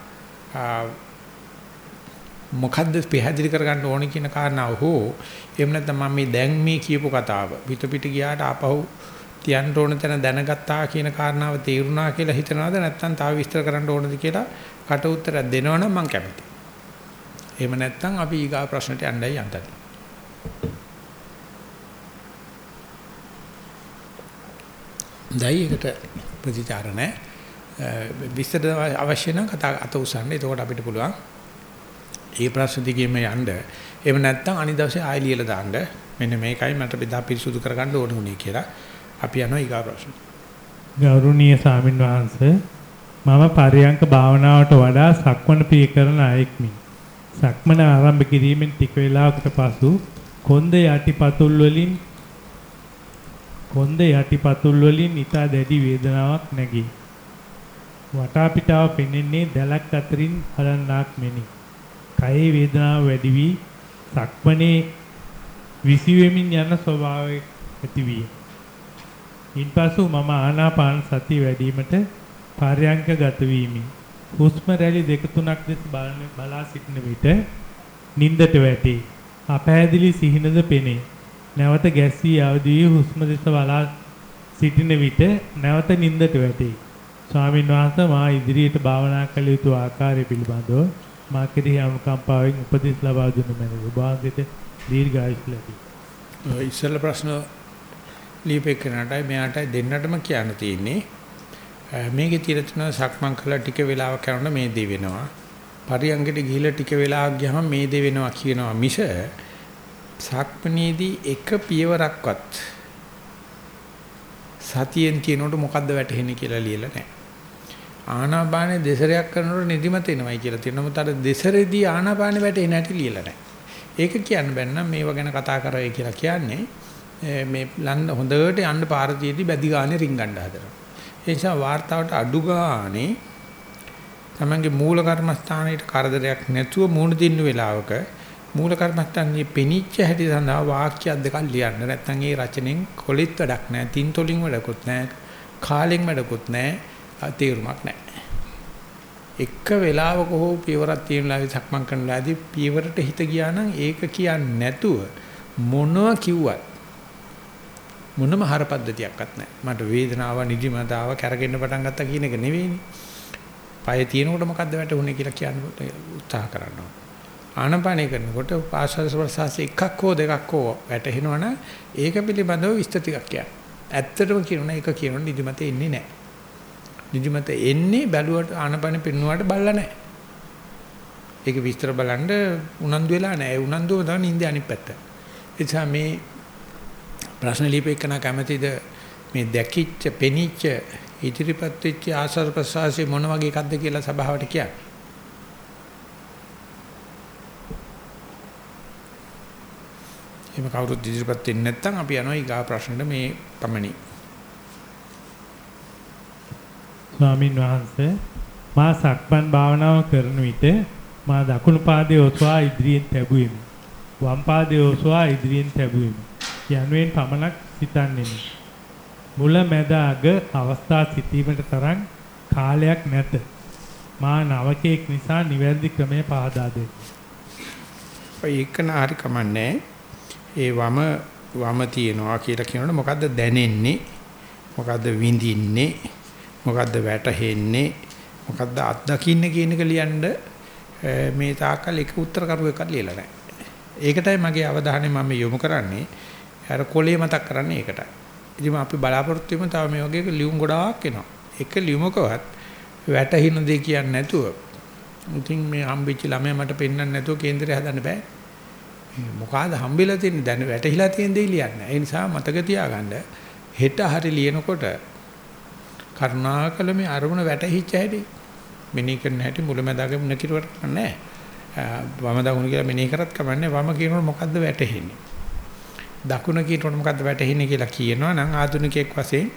මොකද්ද පැහැදිලි කරගන්න ඕනේ කියන කාරණාව හෝ එහෙම නැත්නම් මම මේ දැන් මේ කියපු කතාව පිට පිට ගියාට ආපහු තියන්න ඕන තැන දැනගත්තා කියන කාරණාව තේරුණා කියලා හිතනවාද නැත්නම් තව විස්තර කරන්න ඕනද කියලා කට උත්තරයක් දෙනවනම් මම කැමතියි. එහෙම නැත්නම් අපි ඊගා ප්‍රශ්නට යන්නයි යන්තයි. දැයි ඒකට ප්‍රතිචාර නැහැ. විස්තර අවශ්‍ය නම් කතා අත උසන්න. එතකොට අපිට පුළුවන් ඒ ප්‍රශ්න දිගේම යන්න. එහෙම නැත්නම් අනිත් දවසේ ආයෙ ලියලා දාන්න. මෙන්න මේකයි මට බෙදා පිරිසුදු කරගන්න ඕන උනේ කියලා. අපි යනවා ඊගා ප්‍රශ්න. ගෞරවනීය ස්වාමින් වහන්සේ මම පරියංක භාවනාවට වඩා සක්මන පිය කරන අයෙක්මි. සක්මන ආරම්භ කිරීමෙන් ටික වේලාවකට පසු කොන්ද යටිපතුල් වලින් කොන්ද යටිපතුල් වලින් ඊටා දැඩි වේදනාවක් නැගී. වටා පිටාව පෙනෙන්නේ දැලක් අතරින් හලන්නක් මෙනි. කයේ වේදනාව වැඩි වී සක්මනේ විසිවෙමින් යන ස්වභාවයක් ඇති විය. ඉන්පසු මම ආනාපාන සතිය වැඩිවීමට පර්යංක ගත වීමි. හුස්ම රැලි දෙක තුනක් දෙස බලා සිටින විට නින්දට වැටේ. අපහැදිලි සිහිනද පෙනේ. නැවත ගැස්සී අවදි වී හුස්ම දෙස බලා සිටින විට නැවත නින්දට වැටේ. ස්වාමීන් වහන්සේ මා ඉදිරියට භාවනා කළ යුතු ආකාරය පිළිබඳව මා කෙරෙහි අනුකම්පාවෙන් උපදෙස් ලබා දුන්න මැනවි. ඔබ වහන්සේට දීර්ඝායුෂ ලැබේ. ඉස්සෙල්ලා ප්‍රශ්න ලියපෙකනටයි මෙයාටයි දෙන්නටම කියන්න තියෙන්නේ මේකේ තියෙන තුන සක්මන් කළා ටික වෙලාවක් යනකොට මේ දේ වෙනවා පරියංගට ගිහිල්ලා ටික වෙලාවක් ගියාම මේ දේ වෙනවා කියනවා මිස සක්මනේදී එක පියවරක්වත් සතියෙන් කියනකොට මොකද්ද වැටහෙන්නේ කියලා ලියලා නැහැ ආනාපානේ දෙසරයක් කරනකොට නිදිමත එනවයි කියලා තියෙනවා. මොකද අර දෙසරේදී ආනාපානේ වැටෙන්නේ නැටි ලියලා නැහැ. ඒක කියන්න බැන්නම් මේව ගැන කතා කරවයි කියලා කියන්නේ මේ ලන්න හොඳට යන්න පාර තියදී බැදි ගානේ රින් ගන්න හදනවා. ඒ නිසා වார்த்தාවට අඩු ගානේ තමන්ගේ මූල කර්මස්ථානයේ කරදරයක් නැතුව මූණ දින්න වෙලාවක මූල කර්මස්ථානයේ පෙනිච්ච හැටි සඳහා වාක්‍ය දෙකක් ලියන්න. නැත්නම් ඒ රචනෙන් කොලිට වැඩක් නැහැ. තින් තොලින් වැඩකුත් නැහැ. කාලෙන් වැඩකුත් නැහැ. තේරුමක් නැහැ. එක වෙලාවක හෝ පියවරක් තියෙන වෙලාවේ සක්මන් කරනලාදී පියවරට හිත ගියා නම් ඒක කියන්නේ නැතුව මොනවා කිව්වත් මොනම හරපද්ධතියක්වත් නැහැ. මට වේදනාව නිදිමතාව කැරගෙන්න පටන් ගත්තා කියන එක නෙවෙයිනේ. පය තියෙනකොට මොකද්ද වැටුනේ කියලා කියන්න උත්සාහ කරනවා. ආනපානය කරනකොට ආශ්වාස ප්‍රශ්වාස එකක් හෝ දෙකක් හෝ වැටෙනවනම් ඒක පිළිබඳව විස්තර ටිකක් කියන්න. ඇත්තටම කියනවා එක කියනවා නිදිමත එන්නේ නැහැ. නිදිමත එන්නේ බැලුවට ආනපාන පින්නුවාට බල්ලා නැහැ. ඒක විස්තර බලන්න උනන්දු වෙලා නැහැ. උනන්දුව තමයි නිින්ද අනිත් පැත්ත. ඒ නිසා මේ ප්‍රශ්න ලියපෙකන කැමැතිද මේ දැකිච්ච පෙනිච්ච ඉදිරිපත් වෙච්ච ආසාර ප්‍රසආසය මොන වගේ එකක්ද කියලා සභාවට කියන්න. එහෙම කවුරුත් ඉදිරිපත් වෙන්නේ නැත්නම් අපි යනවා ඊගා ප්‍රශ්නෙට මේ පමණි. ස්වාමින් වහන්සේ මා සක්මන් භාවනාව කරන විට මා දකුණු පාදයේ ඔසවා ඉදිරියෙන් තැබුවෙමි. වම් පාදයේ ඔසවා ඉදිරියෙන් තැබුවෙමි. යනුවෙන් පමණක් සිතන්නේමි. මුල මැද අග අවස්ථා සිටීමට තරම් කාලයක් නැත. මා නවකෙක් නිසා නිවැරදි ක්‍රමය පහදා දෙන්න. ඒකන හරි කමන්නේ. ඒ වම වම තියනවා කියලා කියනකොට මොකද්ද දැනෙන්නේ? මොකද්ද විඳින්නේ? මොකද්ද වැටහෙන්නේ? මොකද්ද අත්දකින්නේ කියන එක ලියන්න මේ තාක්කල් එක උත්තර කරුව එකක් ලියලා නැහැ. ඒකටයි මගේ අවධානය මම යොමු කරන්නේ. අර කොලේ මතක් කරන්නේ ඒකටයි. ඉතින් අපි බලාපොරොත්තු වෙමු තව මේ වගේ ලියුම් ගොඩාක් එනවා. එක ලියුමකවත් වැටහින දෙය කියන්නේ නැතුව ඉතින් මේ හම්බෙච්ච ළමයා මට පෙන්වන්න නැතුව කේන්දරය හදන්න බෑ. මොකಾದ හම්බෙලා තියෙන දැන වැටහිලා තියෙන දේ ලියන්න. ඒ නිසා මතක තියාගන්න හෙට හරි ලියනකොට කරුණාකල මේ අරමුණ වැටහිච්ච හැටි මෙනෙහි කරන හැටි මුලමදාග නකිරවට නැහැ. වම දකුණ කියලා මෙනෙහි කරත් කමන්නේ වම කියනකොට මොකද්ද වැටහෙන්නේ? දකුණ කියනකොට මොකද්ද වැටහෙන්නේ කියලා කියනවා නම් ආධුනිකයෙක් වශයෙන්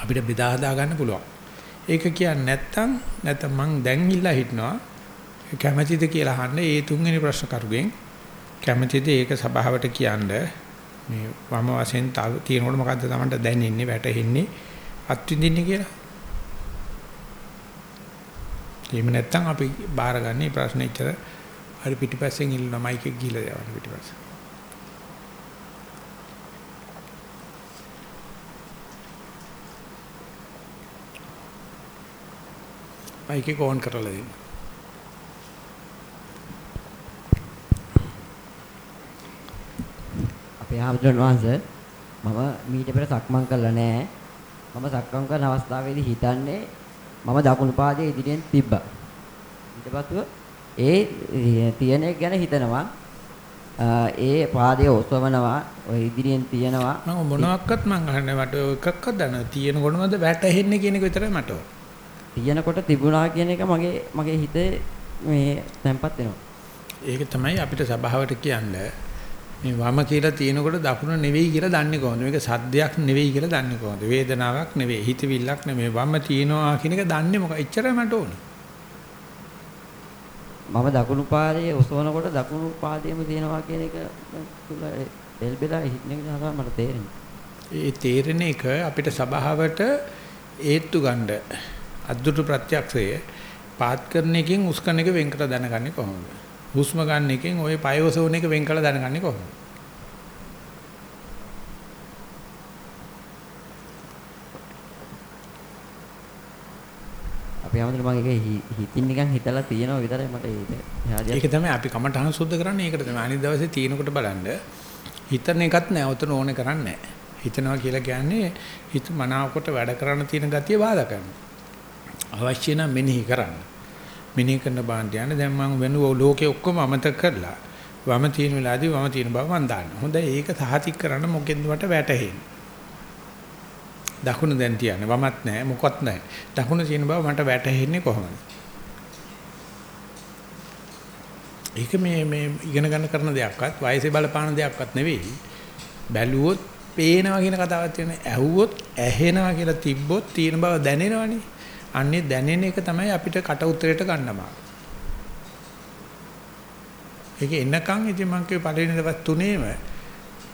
අපිට බෙදා හදා ගන්න පුළුවන්. ඒක කියන්නේ නැත්තම් නැත්තම් මං දැන් ඉල්ලා හිටනවා කැමැතිද කියලා අහන්න ඒ තුන්වෙනි ප්‍රශ්න කරුගෙන් කැමැතිද ඒක සභාවට කියන්න මේ වම වශයෙන් තියෙනකොට මොකද්ද Tamanට දැනෙන්නේ වැටහෙන්නේ අත්විඳින්නේ කියලා. එහෙම නැත්තම් අපි බාරගන්නේ ප්‍රශ්නේ ඉතර හරි පිටිපස්සෙන් ඉල්ලන මයික් එක ගිහලා යවන්න පිටිපස්ස. මයික් එක ඕන් කරලා දෙන්න. අපේ ආමතුන් වහන්සේ මම මීට පෙර සක්මන් කළා නෑ. මම සක්මන් කරන අවස්ථාවේදී හිතන්නේ මම දකුණු පාදයේ ඉදිරියෙන් තිබ්බා. ඊට පස්සෙ ඒ තියෙන එක ගැන හිතනවා. ඒ පාදයේ ඔසවනවා, ඔය ඉදිරියෙන් තියනවා. මම මොනවාක්වත් මං අහන්නේ මට එකක්වත් දන්න තියෙනකොටමද වැටෙන්නේ කියන එක විතරයි මට ඕන. තියනකොට තිබුණා කියන එක මගේ මගේ හිතේ මේ තැම්පත් වෙනවා. ඒක තමයි අපිට සභාවට කියන්නේ මේ වම කියලා තියෙනකොට දකුණ නෙවෙයි කියලා දන්නේ කොහොමද? මේක සද්දයක් නෙවෙයි කියලා දන්නේ කොහොමද? වේදනාවක් නෙවෙයි, හිතවිල්ලක් නෙවෙයි. වම තියෙනවා කියන එක දන්නේ මොකක්ද? එච්චරයි මට ඕනේ. මම දකුණු පාදයේ ඔසවනකොට දකුණු පාදයේම තියෙනවා කියන එක එල්බෙලා හිටන නිසා මට තේරෙන්නේ. ඒ තේරෙන එක අපිට සභාවට ඒත්තු ගන්න අද්දුට ප්‍රත්‍යක්ෂය පාත් කරන එකෙන් උස්කන එක වෙන් කර දැනගන්නේ කොහොමද? හුස්ම ගන්න එකෙන් ওই පයවසෝන එක වෙන් කළ දැනගන්නේ කොහොමද? අපි හැමෝටම මම ඒක හිතින් නිකන් හිතලා තියෙනවා විතරයි මට ඒක. ඒක තමයි අපි කමටහන් සුද්ධ කරන්නේ ඒකට තමයි. අනිත් දවසේ තියෙනකොට බලන්න හිතන එකත් නෑ උතන ඕනේ කරන්නේ නෑ. හිතනවා කියලා කියන්නේ හිත මනාවකට වැඩ කරන්න තියෙන ගතිය බාධා කරනවා. අවශ්‍ය නම් මෙනෙහි කරන්න. මෙනෙහි කරන බාන්ට යන දැන් මම වෙන ලෝකේ ඔක්කොම අමතක කරලා වම තියෙන වෙලාවදී වම තියෙන බව මම දාන්න. හොඳයි ඒක සහතික කරන්න මොකෙන්ද මට වැටහෙන්නේ. දකුණ දැන් තියන්නේ වමත් නැහැ මොකවත් නැහැ. දකුණ තියෙන බව මට වැටහෙන්නේ කොහොමද? ඒක මේ මේ ඉගෙන ගන්න කරන දෙයක්වත් වයසේ බලපාන දෙයක්වත් නෙවෙයි. බැලුවොත් පේනවා කියන කතාවක් තියෙනවා. ඇහුවොත් ඇහෙනවා කියලා තිබ්බොත් තියෙන බව දැනෙනවනේ. අන්නේ දැනෙන එක තමයි අපිට කට උතරයට ගන්නම. ඒක එන්නකන් ඉතින් මං කිව්ව පළවෙනි දවස් තුනේම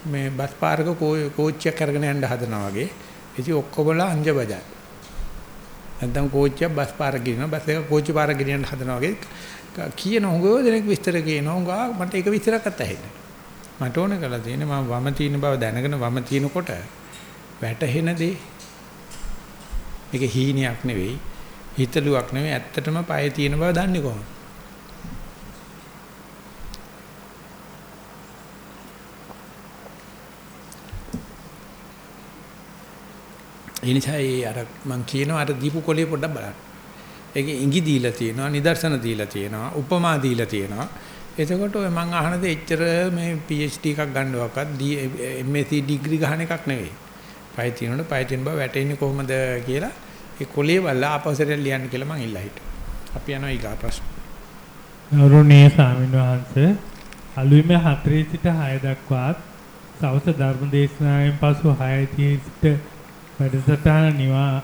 මේ බස් පාරක කෝච්චියක් අරගෙන යන්න හදනවා වගේ. ඉතින් ඔක්කොමලා අංජ බජයි. නැත්නම් කෝච්චියක් බස් පාරක ගෙනියනවා බස් එක කෝච්චි පාරක ගෙනියන්න හදනවා වගේ කියන හොඟෝ දෙනෙක් විස්තර කියනවා හොඟා මට ඒක විස්තරයක්වත් ඇහෙන්නේ. මට ඕන කරලා තියෙන්නේ මම වම තියෙන බව දැනගෙන වම තියෙනකොට වැටහෙන දේ මේක හීනයක් නෙවෙයි හිතලුවක් නෙවෙයි ඇත්තටම පය තියෙන බව දන්නේ කොහොමද? ඒ නිසා ඒ අර මං කියනවා අර දීපු කොලේ පොඩ්ඩක් බලන්න. ඒකේ ඉඟි දීලා තියෙනවා, නිදර්ශන දීලා තියෙනවා, උපමා දීලා තියෙනවා. එතකොට ඔය මං අහන දේ එච්චර මේ PhD එකක් ගන්නවක්වත් MSc ඩිග්‍රී ගන්න එකක් නෙවෙයි. පය තියෙනකොට පය තියෙන බව වැටෙන්නේ කොහොමද කියලා ඒ කොලේ වල ආපස්සට ලියන්න කියලා මං ඉල්ලා හිටියා. අපි යනවා ඊගා ප්‍රශ්න. ගෞරවනීය ස්වාමීන් වහන්සේ අලුයම 4 සිට 6 දක්වාත් සවස ධර්ම දේශනාවෙන් පසු 6:30 සිට වැඩසටහන නිවා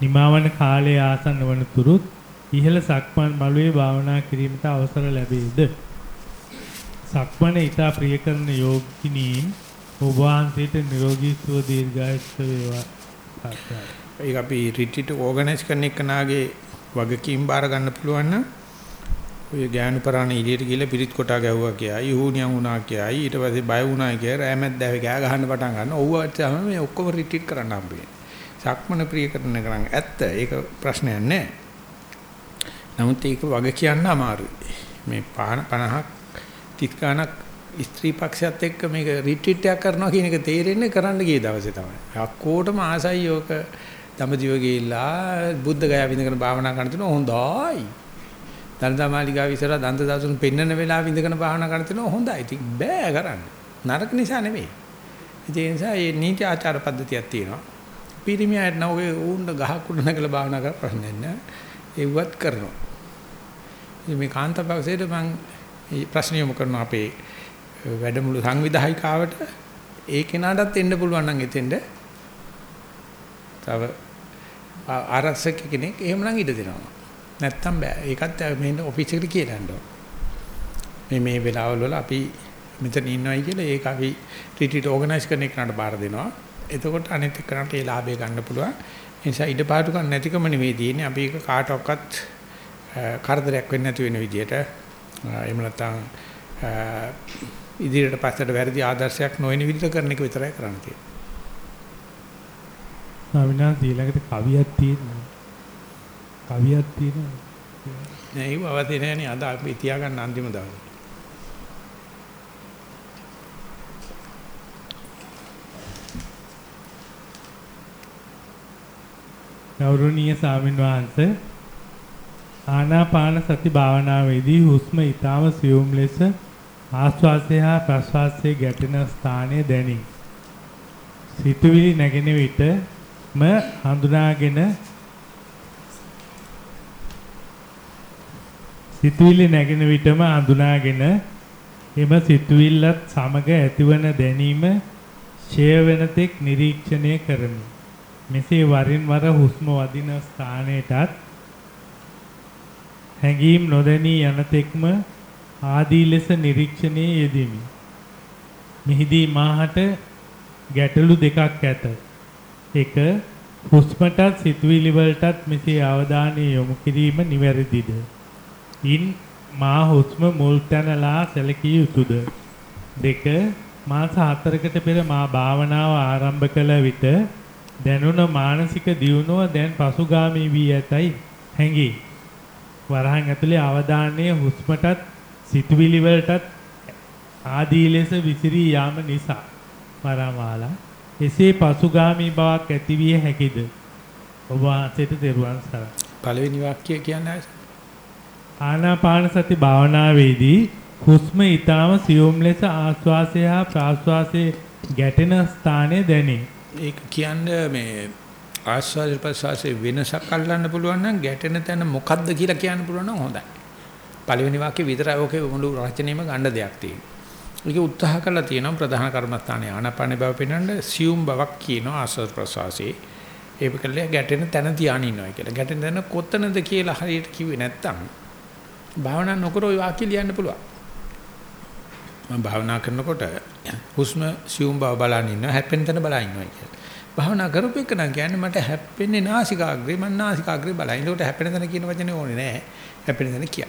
නිමාවන කාලයේ ආසන්න වනතුරුත් ඉහළ සක්මන් බලුවේ භාවනා කිරීමට අවසර ලැබේද? සක්මන ඊට ප්‍රිය කරන යෝගිනීන් ඔබ වහන්සේට නිරෝගී සුව දීර්ඝායුෂ වේවා. සාර්ථකයි. ඒක අපි රිට්‍රීට් ඕගනයිස් කරන එකනාගේ වගකීම් බාර ගන්න පුළුවන් නම් ඔය ගෑනු පරාණ ඉලියට ගිහලා පිරිත් කොටා ගැව්වා කියයි යහුණියන් වුණා කියයි ඊට පස්සේ බය වුණා කියලා රෑමැද්දාවේ ගෑ ගහන්න පටන් ගන්න. ඔව්වට තමයි මේ ඔක්කොම රිට්‍රීට් කරන්න හම්බෙන්නේ. සක්මන ප්‍රිය කරන එක නම් ඇත්ත. ඒක ප්‍රශ්නයක් නෑ. නමුත් ඒක වග කියන්න අමාරුයි. මේ 50ක් 30 ගණක් ස්ත්‍රී පක්ෂයත් එක්ක මේක රිට්‍රීට් එකක් කරනවා කියන එක තේරෙන්නේ කරන්න ගිය දවසේ තමයි. අක්කෝටම ආසයි යෝක දඹදිව ගිහිල්ලා බුද්ධ ගයා විඳගෙන භාවනා කරන තුන හොඳයි. දන්දා මාලිගාව ඉස්සර දන්ත දාසුන් පෙන්නන වෙලාව විඳගෙන භාවනා කරන තුන හොඳයි. ඉතින් බෑ කරන්න. නරක නිසා නෙමෙයි. ඒ නිසා මේ නීති ආචාර පද්ධතියක් තියෙනවා. පිරිමියාට නෝගේ ඌන්න ගහක් උඩ නැගලා භාවනා කර ප්‍රශ්නේ නැහැ. ඒවත් කරනවා. ඉතින් මේ කාන්තාපක්ෂයට මම ප්‍රශ්න යොමු කරනවා අපේ වැඩමුළු සංවිධායකාවට ඒ කෙනාටත් එන්න පුළුවන් නම් එතෙන්ද තව ආරක්ෂක කෙනෙක් එහෙමනම් ඉඩ දෙනවා. නැත්තම් බෑ. ඒකත් මෙන්න ඔෆිස් එකට කියලා යන්න මේ මේ වෙලාවල් වල අපි මෙතන ඉන්නවයි කියලා ඒක අපි රිට්‍රීට් ඕගනයිස් කරන එකට බාර දෙනවා. එතකොට අනිත් එක්කනට ඒ ලාභය ගන්න පුළුවන්. ඒ නිසා ඉඩ පාටු ගන්න නැතිකම නෙවෙයි තියෙන්නේ. අපි ඒක කාටවත් කරදරයක් වෙන්නේ නැති වෙන විදියට එහෙම නැත්නම් ඉදිරියට පස්සට වැරදි ආදර්ශයක් නොවන විදිහට කරන එක විතරයි කරන්න තියෙන්නේ. ස්වාමීනාත් ඊළඟට කවියක් තියෙනවා. කවියක් තියෙනවා. නෑ ඒක අවශ්‍ය නෑනේ අද අපි තියාගන්න අන්තිම දවසේ. ගෞරවනීය ස්වාමින් වහන්සේ ආනාපාන සති භාවනාවේදී හුස්ම ඊටාම සියුම් ලෙස ආශ්වාසය හා ප්‍රශ්වාසයේ ගැටෙන ස්ථානය දැනේ. සිතුවිලි නැගෙන විටම හඳුනාගෙන සිතුවිලි නැගෙන විටම හඳුනාගෙන එම සිතුවිල්ලත් සමග ඇතිවන දැනීම ඡය වෙන තෙක් නිරීක්ෂණය කරමි. මෙසේ වරින් වර හුස්ම වදින ස්ථානයටත් හැඟීම් නොදැනී යන තෙක්ම ආදී ලෙස නිරීක්ෂණයේ යෙදෙමි. මෙහිදී මාහට ගැටලු දෙකක් ඇත. එක හුස්මටත් සිතුවිලි වලටත් මෙසේ අවධානය යොමු කිරීම නිවැරදිද? ඉන් මා හුස්ම මුල් තැනලා සැලකිය යුතුයද? දෙක මාස 4කට පෙර මා භාවනාව ආරම්භ කළ විට දැනුණ මානසික දියුණුව දැන් පසුගාමී වී ඇතයි හැඟේ. වරහන් ඇතුලේ අවධානය හුස්මටත් සිතුවිලි වලටත් ආදී ලෙස විසිරී යාම නිසා වරමාලා එසේ පසුගාමී බවක් ඇතිවිය හැකිද? ඔබ වහන්සේට දරුවන් සරණයි. පළවෙනි වාක්‍යය කියන්නේ ආනාපාන සති භාවනාවේදී හුස්ම ඊටාම සියුම් ලෙස ආශ්වාසය හා ප්‍රාශ්වාසයේ ගැටෙන ස්ථානය දැනේ. ඒක කියන්නේ මේ ආස්වාද ප්‍රසවාසයේ වෙනසක් අල්ලන්න පුළුවන් නම් ගැටෙන තැන මොකද්ද කියලා කියන්න පුළුවන් නම් හොඳයි. පළවෙනි වාක්‍යය විතරයි ඔකේ මුළු රචනෙම ගන්න දෙයක් තියෙනවා. ඒක උත්සාහ කළා තියෙනවා ප්‍රධාන කර්මස්ථානයේ ආනාපාන බව පෙන්වන්න සියුම් බවක් කියනවා ආස්වාද ප්‍රසවාසයේ. ඒක කළේ ගැටෙන තැන තියාගෙන ඉන්නවා කියලා. ගැටෙන තැන කොතනද කියලා හරියට කිව්වේ නැත්තම් භාවනා නොකර ওই වාක්‍ය ලියන්න පුළුවන්. මම භාවනා කරනකොට හුස්ම සියුම් බව බලන් ඉන්නවා හැප්පෙන තැන බලන් ඉන්නවා කියලා. භාවනා කරපු එක නම් කියන්නේ මට හැප්පෙන්නේ නාසිකාග්‍රේ මම නාසිකාග්‍රේ බලයි. ඒකට හැපෙන තැන කියන වචනේ ඕනේ නැහැ. හැපෙන තැන කිය.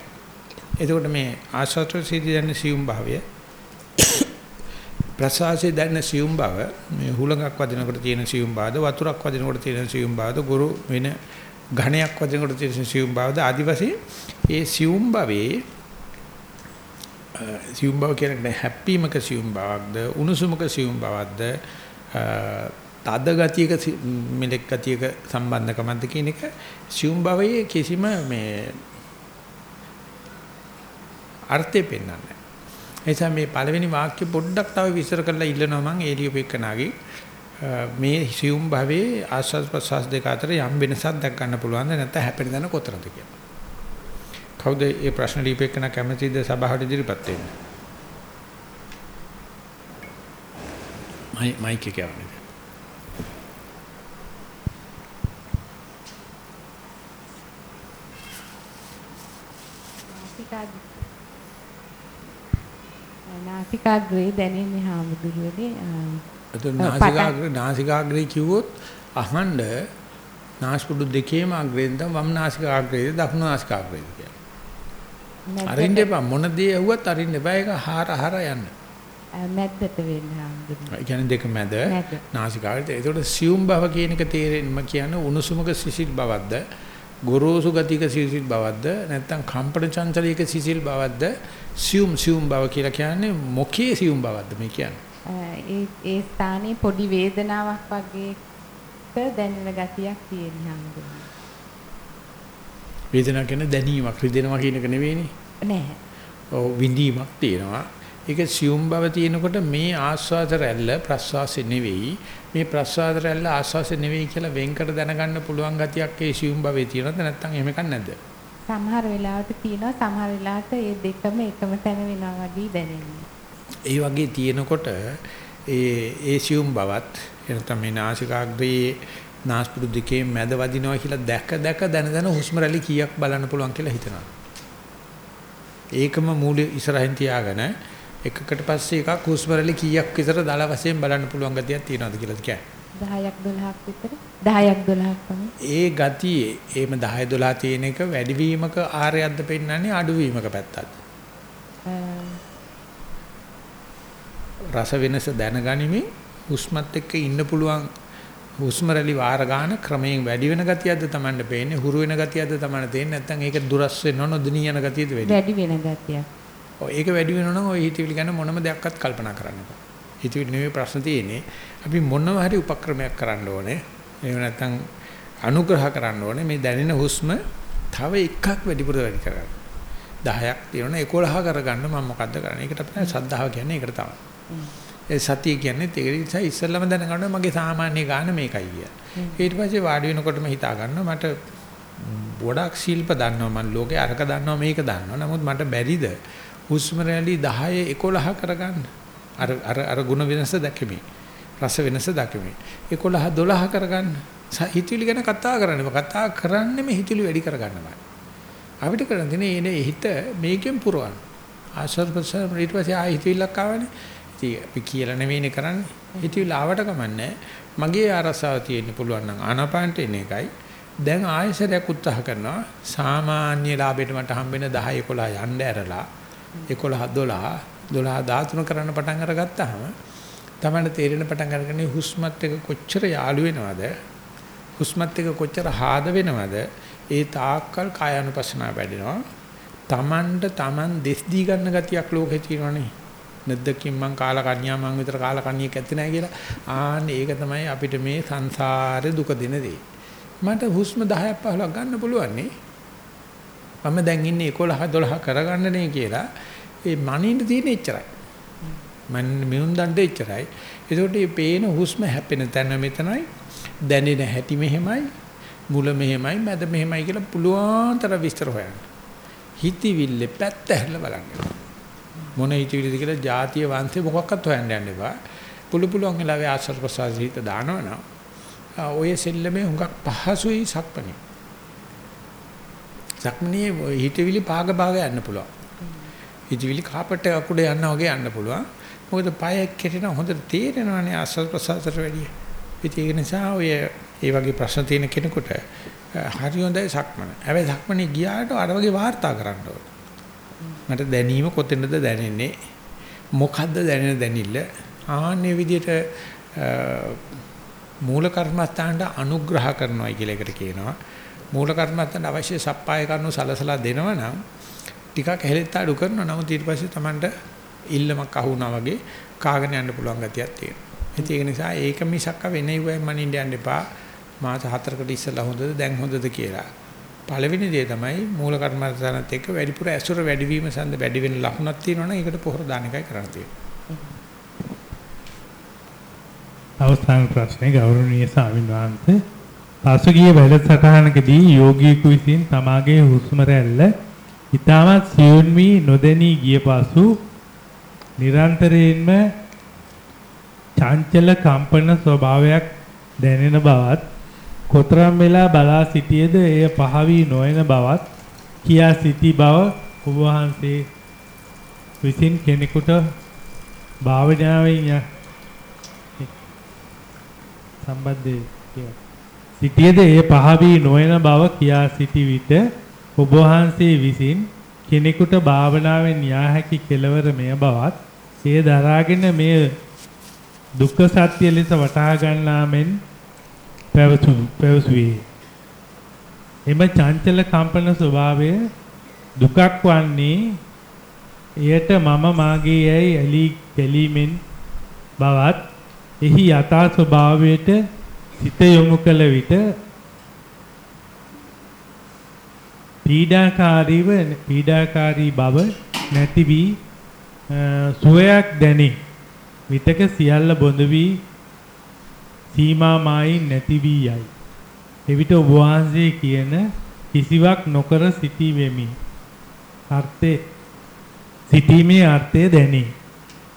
එතකොට මේ ආස්වාද සිටි දැන සියුම් භාවය ප්‍රසවාසයේ දැන සියුම් බව මේ හුලඟක් වදිනකොට තියෙන සියුම් බවද වතුරක් වදිනකොට තියෙන සියුම් බවද ගුරු වෙන ඝණයක් වදිනකොට තියෙන සියුම් බවද ආදි වශයෙන් ඒ සියුම් භවයේ සියුම් බව කියන්නේ හැප්පීමක සියුම් බවක්ද උණුසුමක සියුම් බවක්ද තද ගතියක මෙලෙක් ගතියක සම්බන්ධකමක්ද කියන එක සියුම් භවයේ කිසිම මේ අර්ථය පෙන්වන්නේ. ඒ නිසා මේ පළවෙනි වාක්‍ය පොඩ්ඩක් තව විස්තර කරලා ඉල්ලනවා මම ඒලියොපෙක්කනාගේ මේ සියුම් භවයේ ආස්වාද ප්‍රසවාස දෙක අතර යම් වෙනසක් දක් ගන්න පුළුවන්ද නැත්නම් හැපෙන දන කොතරද කියලා. කවුද මේ ප්‍රශ්න දීපෙක්කන කැමැතිද සභාවට ඉදිරිපත් වෙන්න? මයික් එක යවන්න. නාසිකාග්‍රේ දැනෙන්නේ හාමුදුරුවනේ එතකොට නාසිකාග්‍රේ නාසිකාග්‍රේ කිව්වොත් අහන්න නාස්පුඩු දෙකේම අග්‍රයෙන් තමයි වම් නාසිකාග්‍රේද දකුණු නාසිකාග්‍රේද කියලා. අරින්න එපා මොන දේ ඇහුවත් අරින්න එපා ඒක හාර හාර යන්න. මැද්දට වෙන්න හාමුදුරුවනේ ඒ කියන්නේ දෙක මැද. නාසිකාග්‍රේද. ඒතකොට සියුම් බව කියන එක තේරෙන්න කියන්නේ උණුසුමක සිසිල් බවක්ද ගොරෝසු ගතික සිසිල් බවක්ද නැත්නම් කම්පන චංචලයක සිසිල් බවක්ද සියුම් සියුම් බව කියලා කියන්නේ මොකේ සියුම් බවක්ද මේ කියන්නේ. ඒ ඒ ස්ථානයේ පොඩි වේදනාවක් වගේ දැනෙන ගතියක් තියෙන හාමුදුරුවනේ වේදනාව කියන්නේ දැනීමක් රිදෙනවා කියන එක නෙවෙයිනේ. නැහැ ඔව් විඳීමක් තියෙනවා. ඒක සියුම් බව තියෙනකොට මේ ආස්වාද රැල්ල ප්‍රස්වාසෙ නෙවෙයි මේ ප්‍රස්වාද රැල්ල ආස්වාසෙ නෙවෙයි කියලා වෙන්කර දැනගන්න පුළුවන් ගතියක් ඒ සියුම් භවයේ තියෙනවද නැත්නම් එහෙම එකක් නැද්ද? සමහර වෙලාවට තියෙනවා සමහර වෙලාවට ඒ දෙකම එකම තැන වෙනවා වගේ දැනෙන්නේ. ඒ වගේ තියෙනකොට ඒ ඒ සියුම් බවත් එනතම මේ නාසිකාග්‍රේ නාස්පුඩු දෙකේ මැද වදිනවා කියලා දැක දැක දැන දැන හුස්ම රැලි කීයක් බලන්න පුළුවන් කියලා හිතනවා. ඒකම මූල ඉස්සරහින් තියාගෙන එකකට පස්සේ එකක් හුස්ම රැලි කීයක් විතර දල වශයෙන් බලන්න පුළුවන් ගතියක් තියෙනවද කියලා කියන්නේ. 10ක් 12ක් විතර 10ක් 12ක් වගේ. ඒ ගතියේ එහෙම 10 12 තියෙන එක වැඩිවීමක ආරයක්ද පෙන්වන්නේ අඩුවීමක පැත්තක්ද? රස වෙනස දැනගනිමින් හුස්මත් එක්ක ඉන්න පුළුවන් හුස්ම රැලි වාර ගන්න ක්‍රමයෙන් වැඩි වෙන ගතියක්ද Tamanne පේන්නේ හුරු වෙන ගතියක්ද Tamanne තේන්නේ නැත්නම් ඒක දුරස් වෙනව නොදෙනී යන ගතියද වැඩි? වැඩි වෙන ගතියක්. ඔව් ඒක වැඩි වෙනව නම් ඔය හිතවිලි ගැන මොනම දෙයක්වත් කල්පනා කරන්න එපා. හිතවිලි නෙවෙයි ප්‍රශ්න තියෙන්නේ. අපි මොනවා හරි උපක්‍රමයක් කරන්න ඕනේ. එහෙම නැත්නම් අනුග්‍රහ කරන්න ඕනේ මේ දැනෙන හුස්ම තව එකක් වැඩිපුර වැඩි කරගන්න. 10ක් තියෙනවා 11 කරගන්න මම මොකද්ද කරන්නේ? ඒකට අපිට සද්ධාව කියන්නේ ඒකට තමයි. ඒ සතිය කියන්නේ ඒක නිසා ඉස්සෙල්ලම දැනගන්න මගේ සාමාන්‍ය ගාන මේකයි කිය. ඊට පස්සේ වාඩි වෙනකොටම හිතා ගන්නවා මට ගොඩක් ශිල්ප දන්නවා මම ලෝකේ අරක දන්නවා මේක දන්නවා. නමුත් මට බැරිද හුස්ම රැලි 10 11 කරගන්න. අර අර අර ಗುಣ වෙනස දැකෙමි. රස වෙනස දැකෙමි. 11 12 කරගන්න. හිතවිලි ගැන කතා කරන්න බෑ. කතා කරන්නේම හිතවිලි වැඩි කරගන්නමයි. අපිට කරන්න තියෙන්නේ එනේ හිත මේකෙන් පුරවන්න. ආශ්‍රද ප්‍රසාර ඊට පස්සේ ආයෙ හිතවිල්ලක් ආවනේ. ඉතින් අපි කියලා නෙවෙයිනේ කරන්නේ. හිතවිල්ල ආවට කමන්නේ. මගේ අරසාව තියෙන්න පුළුවන් නම් ආනාපානට එන එකයි. දැන් ආයෙසරයක් උත්සාහ කරනවා. සාමාන්‍ය ලාභයට මට හම්බෙන 10 11 යන්න ඇරලා 11 12 12 13 කරන්න පටන් අරගත්තාම තමයි තේරෙන පටන් අරගෙන හුස්මත් එක කොච්චර යාළු වෙනවද? හුස්මත් එක කොච්චර හාද වෙනවද? ඒ තාක්කල් කායानुපස්සනාව වැඩෙනවා. තමන්ට තමන් දෙස් දී ගන්න ගතියක් ලෝකේ තියෙනවනේ. නැද්දකින් මං කාලා කන්‍යා මං විතර කාලා කන්‍යෙක් ඇත්තේ නැහැ කියලා. ආන්න ඒක තමයි අපිට මේ සංසාරේ දුක දෙන දේ. මට හුස්ම 10ක් 15ක් ගන්න පුළුවන් නේ මම දැන් ඉන්නේ 11 12 කරගන්නනේ කියලා ඒ මනින්න තියෙන එච්චරයි. මන් මියුම් දණ්ඩ එච්චරයි. ඒකට මේ පේන හුස්ම හැපෙන තැන මෙතනයි දැනෙන හැටි මෙහෙමයි මුල මෙහෙමයි මැද මෙහෙමයි කියලා පුළුවන් තරම් විස්තර හොයන්න. හිතවිල්ල පැත්ත හැරලා බලන්න. මොන හිතවිලිද කියලා ಜಾතිය වංශේ මොකක්වත් හොයන්න යන්න එපා. පුළු පුළුවන් වෙලාවේ ආශ්‍රව ප්‍රසාර හිත දානවනම් ඔය සෙල්ලමේ හුඟක් පහසුයි සක්පනේ. සක්මනේ හිතවිලි පාග පාග යන්න පුළුවන්. හිතවිලි කාපට් එකක් උඩ යනවා වගේ යන්න පුළුවන්. මොකද පය කෙටෙන හොඳට තේරෙනවානේ ආස්වාද ප්‍රසආසතර වැඩි. ඒක නිසා ඔය ඒ වගේ ප්‍රශ්න තියෙන කෙනෙකුට හරි හොඳයි සක්මන. හැබැයි සක්මනේ ගියාට අර වගේ වාර්තා කරන්න ඕනේ. මට දැනීම කොතැනද දැනෙන්නේ? මොකද්ද දැනෙන දැනිල්ල? ආන්නේ විදිහට මූල කර්මස්ථානට අනුග්‍රහ කරනවා කියලා එකට කියනවා. මූල කර්මස්ථානට අවශ්‍ය සප්පාය කරනු සලසලා දෙනවනම් ටිකක් හැලෙත් අඩු කරනවා. නමුත් ඊට පස්සේ Tamanට ඉල්ලමක් අහුණා වගේ කාගෙන යන්න පුළුවන් ගතියක් තියෙනවා. ඒක නිසා ඒක මිසක්ක වෙන ඉවෙන් මනින්න යන්න එපා. මාස හතරකට ඉස්සලා හොඳද දැන් හොඳද කියලා. පළවෙනි දේ තමයි මූල කර්මස්ථානත් එක්ක වැඩිපුර ඇසුර වැඩිවීම සඳ වැඩි වෙන ලකුණක් තියෙනවනම් ඒකට පොහොර දාන එකයි කරන්න තියෙන්නේ. අවසාන ප්‍රශ්නේ ගෞරවනීය ස්වාමීන් වහන්සේ පසුගිය වැඩසටහනකදී යෝගීකු විසින් තමාගේ හුස්ම රැල්ල ඊටමත් සියුම් වී නොදැනී ගිය පසු නිරන්තරයෙන්ම චංචල කම්පන ස්වභාවයක් දැනෙන බවත් කොතරම් වෙලා බලා සිටියේද එය පහවි නොයන බවත් කියා සිටි බව ඔබ වහන්සේ විසින් කෙනෙකුට භාවනාවෙන් ය- සම්බන්ධය කියලා. සිටියේද එය පහවි නොයන බව කියා සිටි විට ඔබ වහන්සේ විසින් කෙනෙකුට භාවනාවෙන් යා හැකි කෙලවර මෙය බවත් එය දරාගෙන මෙය දුක්ඛ සත්‍ය ලෙස වටහා ගන්නා මෙන් පැවසු පැවසුවේ. එම චංචල කම්පන ස්වභාවය දුකක් වන්නේ එයට මම මාගේ යයි ඇලි ගැලීමෙන් බවත් එහි යථා ස්වභාවයට සිත යොමු කළ විට පීඩාකාරීව පීඩාකාරී බව නැති වී අ, සුවයක් දැනේ. විතක සියල්ල බොඳ වී සීමා මායින් නැති වී යයි. එවිට ඔබ වහන්සේ කියන කිසිවක් නොකර සිටී වෙමි අර්ථේ සිටීමේ අර්ථය දැනේ.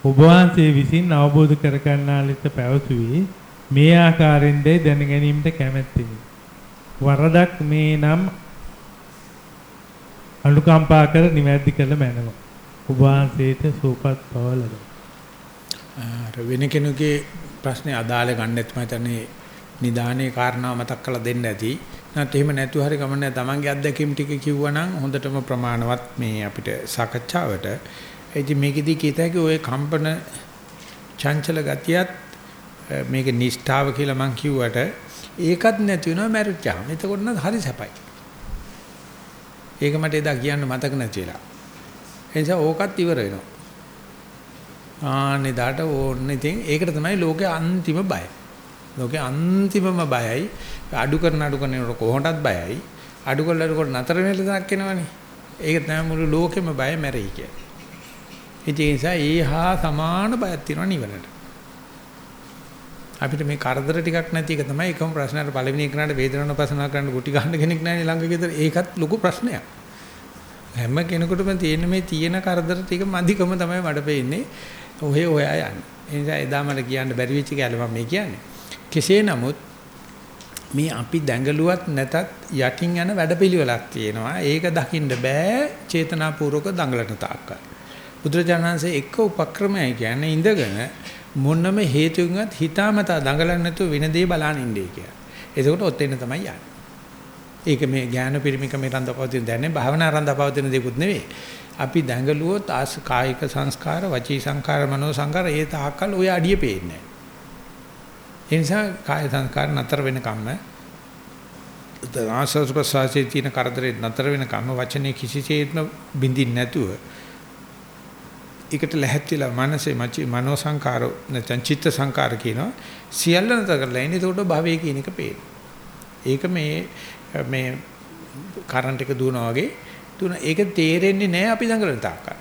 ඔබ වහන්සේ විසින් අවබෝධ කර ගන්නා ලෙස පැවසුවේ මේ ආකාරයෙන් දැන ගැනීමට කැමැත්තෙමි වරදක් මේ නම් අනුකම්පා කර නිවැරදි කළ මැනව. ඔබ වහන්සේට සූපත් බව ලැබේ. අර වෙන කෙනෙකුගේ ප්‍රශ්නේ අදාළ ගන්නෙත් මම හිතන්නේ නිදානේ කාරණාව මතක් කරලා දෙන්න ඇති. නැත්නම් එහෙම නැතුව හරි ගමන්නේ තමන්ගේ අත්දැකීම් ටික කිව්වනම් හොඳටම ප්‍රමාණවත් මේ අපිට සාකච්ඡාවට. ඒ ඉතින් මේකෙදි කීත හැකි ওই කම්පන චංචල ගතියත් අ, මේක නිෂ්ඨාව කියලා මං කිව්වට ඒකත් නැති වෙනවා මැරිච්චාම. එතකොට නම් හරි සැපයි. ඒක මට එදා කියන්න මතක නැති වෙලා. ඒ නිසා ඕකත් ඉවර වෙනවා. ආන්නේ දාට ඕන්න ඉතින් ඒකට තමයි ලෝකේ අන්තිම බය. ලෝකේ අන්තිමම බයයි අඩු කරන අඩු කරන ඒකට කොහොමදත් බයයි. අඩු කරලා අඩු කරලා නතර වෙන තැනක් එනවනේ. ඒක තමයි මුළු ලෝකෙම බය මැරෙයි කියන්නේ. ඉතින් ඒ නිසා ඒ හා සමාන බයක් තියෙනවා නිවනට. අපිට මේ කරදර ටිකක් නැති එක තමයි එකම ප්‍රශ්නයට පළවෙනි එකනට වේදනාවන පසනා කරන්න ගුටි ගන්න කෙනෙක් නැහැ ළඟ ගෙදර ඒකත් ලොකු ප්‍රශ්නයක්. හැම කෙනෙකුටම තියෙන මේ තියෙන කරදර ටික මදිකම තමයි මඩ පෙන්නේ. ඔහෙ ඔයා යන්නේ. ඒ නිසා එදා මට කියන්න බැරි වෙච්ච කැල මම මේ කියන්නේ. කෙසේ නමුත් මේ අපි දැඟලුවත් නැතත් යටින් යන වැඩපිළිවෙලක් තියෙනවා. ඒක දකින්න බෑ චේතනාපූර්වක දඟලන තාක්කල්. බුදුරජාණන්සේ එක උපක්‍රමයයි කියන්නේ ඉඳගෙන මොනම හේතුවකින්වත් හිතාමතා දඟලන්නේ නැතුව වෙන දේ බලන්න ඉන්නේ කියලා. එතකොට ඔතෙන් තමයි යන්නේ. ඒක මේ ඥාන පිරිමික මේ රඳපවතින දැනේ භාවනා රඳපවතින දෙකුත් නෙවෙයි. අපි දැඟලුවොත් ආස් කායික සංස්කාර, වචී සංස්කාර, මනෝ සංස්කාර ඒ තාක්කල් ඔය අඩිය පේන්නේ නැහැ. ඒ නිසා කාය සංස්කාර නතර වෙනකම්ම ආස්වාද ප්‍රසආසයේ තියෙන කරදරේ නතර වෙනකම්ම වචනේ කිසිසේත්ම බින්දින් නැතුව ඒකට ලැහැත්තිලා මනසේ මචි මනෝ සංකාර නැත්නම් චිත්ත සංකාර කියනවා සියල්ල නතර කරලා ඉන්නේ ඒකට භවයේ කියන එක පේනවා. ඒක මේ මේ කරන්ට් එක දුවනවා වගේ දුන ඒක තේරෙන්නේ නැහැ අපි දඟලන තාක්කල්.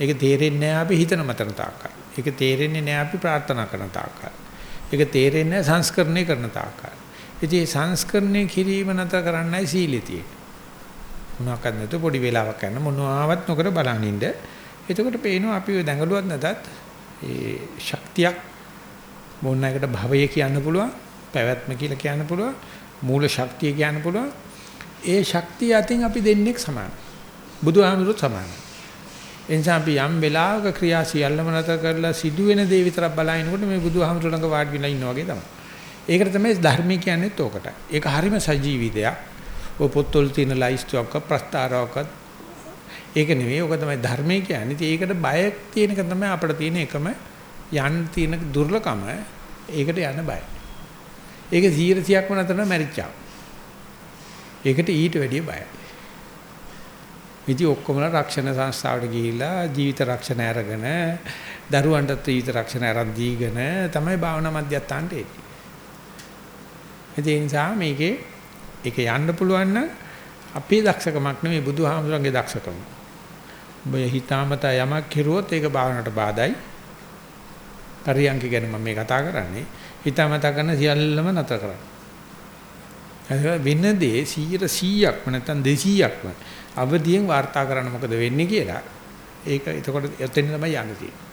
ඒක තේරෙන්නේ නැහැ අපි හිතන මතන තාක්කල්. ඒක තේරෙන්නේ නැහැ අපි ප්‍රාර්ථනා කරන තාක්කල්. ඒක තේරෙන්නේ නැහැ සංස්කරණය කරන තාක්කල්. ඉතින් මේ සංස්කරණය කිරීම නතර කරන්නයි සීලෙ තියෙන්නේ. මොනවාක්වත් නැතුව පොඩි වෙලාවක් යන මොනවාවත් නොකර බලන් ඉන්න. එතකොට පේනවා අපි ඔය දැඟලුවත් නැතත් ඒ ශක්තියක් මොනකට භවය කියන්න පුළුවන්, පැවැත්ම කියලා කියන්න පුළුවන්, මූල ශක්තිය කියන්න පුළුවන්. ඒ ශක්තිය අතින් අපි දෙන්නෙක් සමානයි. බුදුහාමුදුරුවෝ සමානයි. එනිසා අපි යම් වෙලාවක ක්‍රියා සියල්ලම නැතර කරලා සිදුවෙන දේ විතරක් බලනකොට මේ බුදුහාමුදුරුවෝ ළඟ වාඩි වෙලා ඉන්නා වගේ තමයි. ඒකට තමයි ධර්මය කියන්නේත් ඕකට. ඒක හරිම සජීවී දෙයක්. ඔය පොත්වල තියෙන ලයිස්ට්ුවක් ප්‍රස්තාරාවකත් ඒක නෙවෙයි. ඕක තමයි ධර්මය කියන්නේ. ඉතින් ඒකට බය තියෙන එක තමයි අපිට තියෙන එකම යන්න තියෙන දුර්ලකම. ඒකට යන බය. ඒක 100%ක්ම නැතර මැරිච්චා. ඒකට ඊට වැඩිය බයයි. ඉතින් ඔක්කොමලා රක්ෂණ සංස්ථාවට ගිහිල්ලා ජීවිත රක්ෂණ අරගෙන දරුවන්ටත් ජීවිත රක්ෂණ අරන් දීගෙන තමයි භාවනා මධ්‍යස්ථානට එන්නේ. ඒ නිසා මේකේ ඒක යන්න පුළුවන් නම් අපේ දක්ෂකමක් නෙවෙයි බුදුහාමුදුරන්ගේ දක්ෂකම. ඔබ හිතාමතා යමක් කෙරුවොත් ඒක භාවනාවට බාධායි. පරියන්ක ගැන මම මේ කතා කරන්නේ. හිතාමතා කරන සියල්ලම නැතර කරන්න. ඒක වෙනදී 100%ක්ම නැත්නම් 200ක්ම අවදියෙන් වාර්තා කරන්න මොකද වෙන්නේ කියලා ඒක එතකොට එතෙන් තමයි යන්නේ තියෙන්නේ.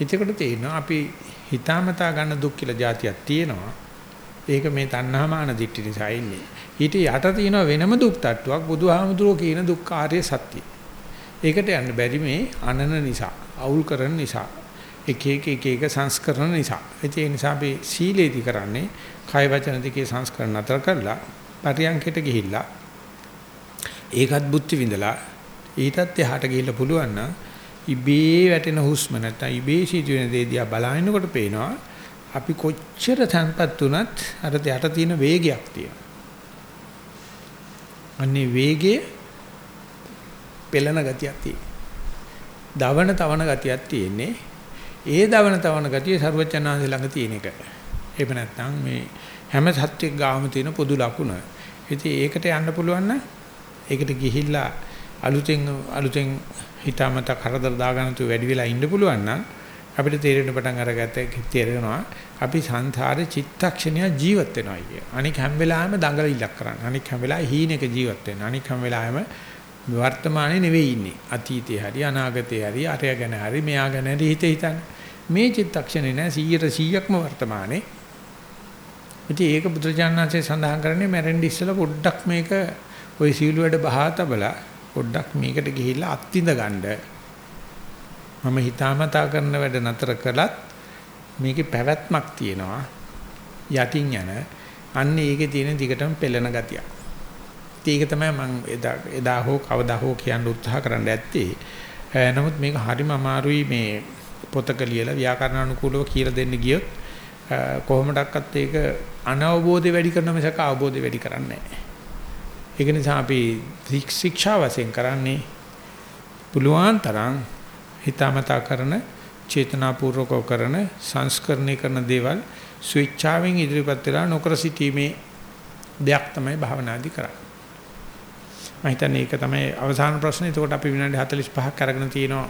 එතකොට තේරෙනවා අපි හිතාමතා ගන්න දුක් කියලා જાතියක් තියෙනවා. ඒක මේ තණ්හාමාන දිට්ඨි නිසා ඉන්නේ. ඊට යට තියෙන වෙනම දුක් තට්ටුවක් බුදුහාමුදුරුවෝ කියන දුක්ඛාරය සත්‍යය. ඒකට යන්න බැරි මේ අනන නිසා, අවුල් කරන නිසා, එක එක එක එක සංස්කරණ නිසා. ඒ නිසා අපි සීලේදී කරන්නේ කය වචන දෙකේ සංස්කරණ අතර කරලා පරියන්කයට ගිහිල්ලා ඒකත් බුද්ධි විඳලා ඊටත් එහාට ගිහිල්ලා පුළුවන් නම් ඉබේ වැටෙන හුස්ම නැත්නම් ඉබේ සිදුවෙන දේ දිහා බලනකොට පේනවා අපි කොච්චර තන්පත් වුණත් අර යට තියෙන වේගයක් තියෙනවා. අන්නේ වේගයේ පෙළන ගතියක් තියෙනවා. දවන තවන ගතියක් තියෙන්නේ. ඒ දවන තවන ගතිය ਸਰවචනාංශ ළඟ තියෙන එක. එහෙම නැත්නම් මේ හැම සත්‍යයක් ගාම තියෙන පොදු ලකුණ. ඉතින් ඒකට යන්න පුළුවන් නම් ඒකට ගිහිල්ලා අලුතෙන් අලුතෙන් හිතාමතා කරදර දාගන්න තු වැඩි වෙලා ඉන්න පුළුවන් නම් අපිට තේරෙන්න පටන් අරගත්ත තේරෙනවා අපි සංසාරේ චිත්තක්ෂණය ජීවත් වෙනවා කිය. අනික හැම වෙලාවෙම දඟල ඉලක්ක කරන්න. අනික හැම වෙලාවෙම හීනෙක ජීවත් වෙන්න. අනික හැම වෙලාවෙම වර්තමානයේ නෙවෙයි ඉන්නේ. අතීතේ හරි අනාගතේ හරි අරය ගැන හරි මෙයා ගැන හරි හිත හිතන්නේ. මේ චිත්තක්ෂණේ නෑ 100 100ක්ම වර්තමානයේ. ඉතින් ඒක බුදුරජාණන්සේ සඳහන් කරන්නේ මැරෙන්න ඉස්සෙල්ලා පොඩ්ඩක් මේක ওই සීල වැඩ බහා තබලා පොඩ්ඩක් මේකට ගිහිල්ලා අත්විඳ ගන්න. මම හිතාමතා කරන වැඩ නතර කළත් මේකේ පැවැත්මක් තියෙනවා. යටින් යන අන්න ඒකේ තියෙන දිගටම පෙළෙන ගතියක්. ඒක තමයි මම එදා එදා හෝ කවදා හෝ කියන්න උත්සාහ කරන්න ඇත්තේ. නමුත් මේක හරිම අමාරුයි මේ පොතක ලියලා ව්‍යාකරණ අනුකූලව කියලා දෙන්න ගියොත් කොහොමඩක්වත් ඒක අනවබෝධය වැඩි කරන මිසක අවබෝධය වැඩි කරන්නේ නැහැ. ඒක නිසා අපි ශික්ෂා වශයෙන් කරන්නේ පුළුවන් තරම් හිතාමතා කරන චේතනාපූර්වකව කරන සංස්කරණය කරන දේවල් ස්විච්චාවෙන් ඉදිරිපත් වෙලා නොකර සිටීමේ දෙයක් තමයි භාවනාදි කරන්නේ. මම හිතන්නේ ඒක තමයි අවසාන ප්‍රශ්නේ. එතකොට අපි විනාඩි 45ක් අරගෙන තියෙනවා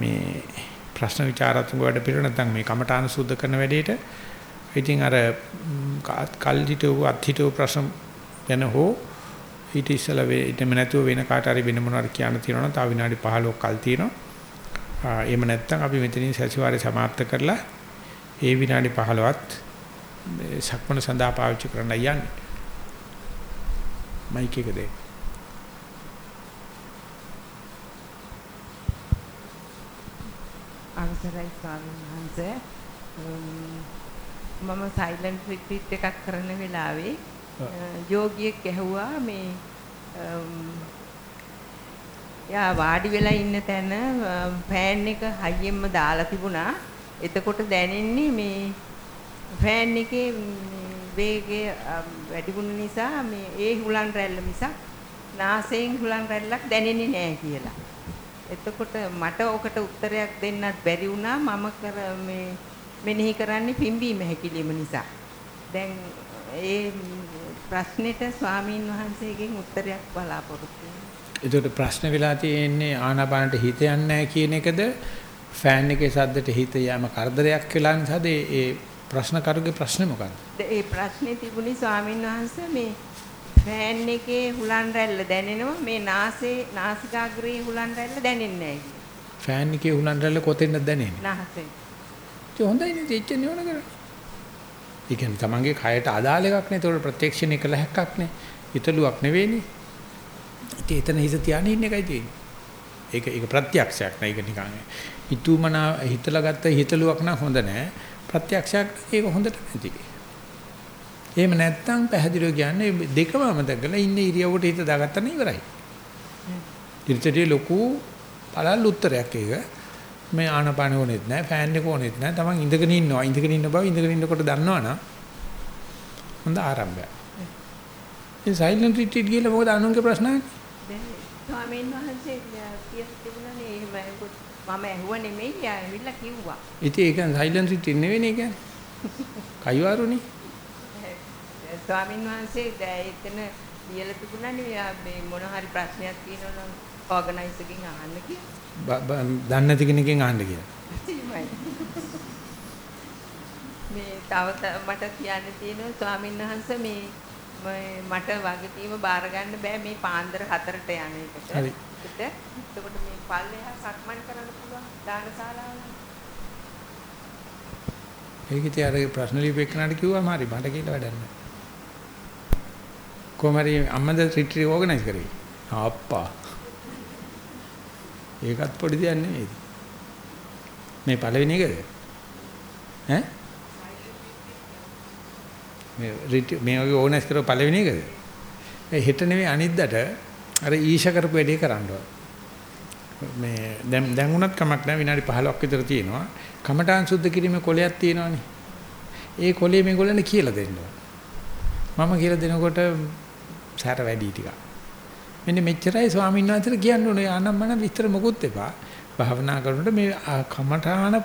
මේ ප්‍රශ්න විචාරාත්මක වැඩ පිළිවෙල නැත්නම් මේ කමඨාන සුද්ධ කරන වැඩේට. ඉතින් අර කල් හිටව අත්හිටව ප්‍රශ්න ගැන හෝ ඊට ඉස්සල වෙයිටම නැතුව වෙන කාට හරි වෙන මොනවාරි කියන්න තියෙනවා නම් තව විනාඩි 15ක් කල් තියෙනවා. එහෙම නැත්නම් අපි මෙතනින් සතිವಾರේ සමාප්ත කරලා ඒ විනාඩි 15ත් සක්මණ සඳහා පාවිච්චි කරන්න යන්නේ. මයික් එක දෙන්න. අවසරයි ස්වාමීන් වහන්සේ මම සයිලන්ට් රිට්‍රීට් එකක් කරන වෙලාවේ යෝගියෙක් ඇහුවා මේ යා වාඩි වෙලා ඉන්න තැන ෆෑන් එක හයියෙන්ම දාලා තිබුණා. එතකොට දැනෙන්නේ මේ ෆෑන් එකේ වේගය වැඩි වුණ නිසා මේ ඒ හුලං රැල්ල මිසක් නාසයෙන් හුලං රැල්ලක් දැනෙන්නේ නැහැ කියලා. එතකොට මට ඔකට උත්තරයක් දෙන්නත් බැරි වුණා මම කර මේ මෙනෙහි කරන්නේ පිම්බීම හැකිලිම නිසා. දැන් ඒ ප්‍රශ්නෙට ස්වාමීන් වහන්සේගෙන් උත්තරයක් බලාපොරොත්තු වෙනවා. ඒකට ප්‍රශ්න වෙලා තියෙන්නේ ආනාපානට හිත යන්නේ නැහැ කියන එකද ෆෑන් එකේ සද්දට හිත යෑම කරදරයක් වෙලා නිසාද ඒ ප්‍රශ්න කරුගේ ප්‍රශ්නේ මොකක්ද? ඒ ප්‍රශ්නේ තිබුණේ ස්වාමීන් වහන්සේ මේ ෆෑන් එකේ හුලන් රැල්ල දැනෙනවා මේ නාසයේ නාසිකාග්‍රේ හුලන් රැල්ල දැනෙන්නේ නැහැ. ෆෑන් එකේ හුලන් රැල්ල කොතෙන්ද දැනෙන්නේ? නාසයෙන්. ඒ හොඳයි නේ එච්ච නිවන කරන්නේ. ඒ කියන්නේ තමන්ගේ කයට අදාළ එකක් නේ. ඒතකොට ප්‍රත්‍යක්ෂණය කළ හැක්කක් නේ. හිතලුවක් නෙවෙයිනේ. ඉතින් එතන හිත තියාගෙන ඉන්න එකයි තියෙන්නේ. ඒක ඒක ප්‍රත්‍යක්ෂයක් නෑ. ඒක නිකන් හිතුමනා හිතලා ගත්ත හිතලුවක් නම් හොඳ නෑ. ප්‍රත්‍යක්ෂයක් ඒක හොඳට නැති. එහෙම නැත්නම් පැහැදිලිව කියන්නේ දෙකම අමතකලා ඉන්න ඉරියව්වට හිත දාගත්තා නේ ඉවරයි. ඊටදී ලොකු පළල් උත්තරයක් ඒක. මේ ආනපාන ඕනෙත් නැහැ, ෆෑන් එක ඕනෙත් නැහැ. Taman ඉඳගෙන ඉන්නවා. ඉඳගෙන ඉන්න බව ඉඳගෙන ඉන්නකොට දන්නවනම් හොඳ ආරම්භයක්. ඒ සයිලන්ට් රිට්‍රීට් ගිහලා මොකද අනුන්ගේ ප්‍රශ්න ස්වාමීන් වහන්සේ මම ඇහුව නෙමෙයි ඇවිල්ලා කිව්වා. ඉතින් ඒක සයිලන්ට් රිට්‍රීට් නෙවෙයි කියන්නේ. කයිවාරුනේ. ස්වාමීන් වහන්සේ එතන ලියලා තිබුණානේ මේ මොන හරි ප්‍රශ්නයක් තියෙනවා නම් ඕගනයිසර්ගෙන් අහන්න කියලා. දන්නේ නැති කෙනකින් අහන්න කියලා. මේ තව මට කියන්න තියෙනවා ස්වාමීන් වහන්සේ මේ මට වගකීම බාර ගන්න බෑ මේ පාන්දර 4ට යන එකට. හරි. පැත්තට. එතකොට මේ පල්ලෙහා සක්මන් කරන්න පුළුවන් දානශාලාවල. ඒක ඉතින් අර ප්‍රශ්න ලියපෙන්නාට කිව්වම හරි මට කියලා වැඩක් නැහැ. කොහමරි අම්මද රිට්‍රීට් ඕගනයිස් කරේ. අප්පා. ඒකත් පොඩි දෙයක් නෙමෙයි. මේ පළවෙනි එකද? ඈ? මේ රිට්‍රීට් මේ වගේ ඕගනයිස් කරව පළවෙනි එකද? ඒ හෙට නෙමෙයි අනිද්දාට අර ඊෂ කරපු වැඩේ කරන්න ඕන. මේ දැන් දැන් උනත් කමක් නැහැ විනාඩි 15ක් විතර තියෙනවා. කමඨාන් සුද්ධ කිරීමේ කොලයක් තියෙනවානේ. ඒ කොලේ මේගොල්ලන්ට කියලා දෙන්න ඕන. මම කියලා දෙනකොට සැර වැඩි ටිකක්. මෙන්න මෙච්චරයි ස්වාමීන් වහන්සේට කියන්න ඕනේ. ආනම්මන විස්තර මොකුත් එපා. භාවනා කරනකොට මේ කමඨාන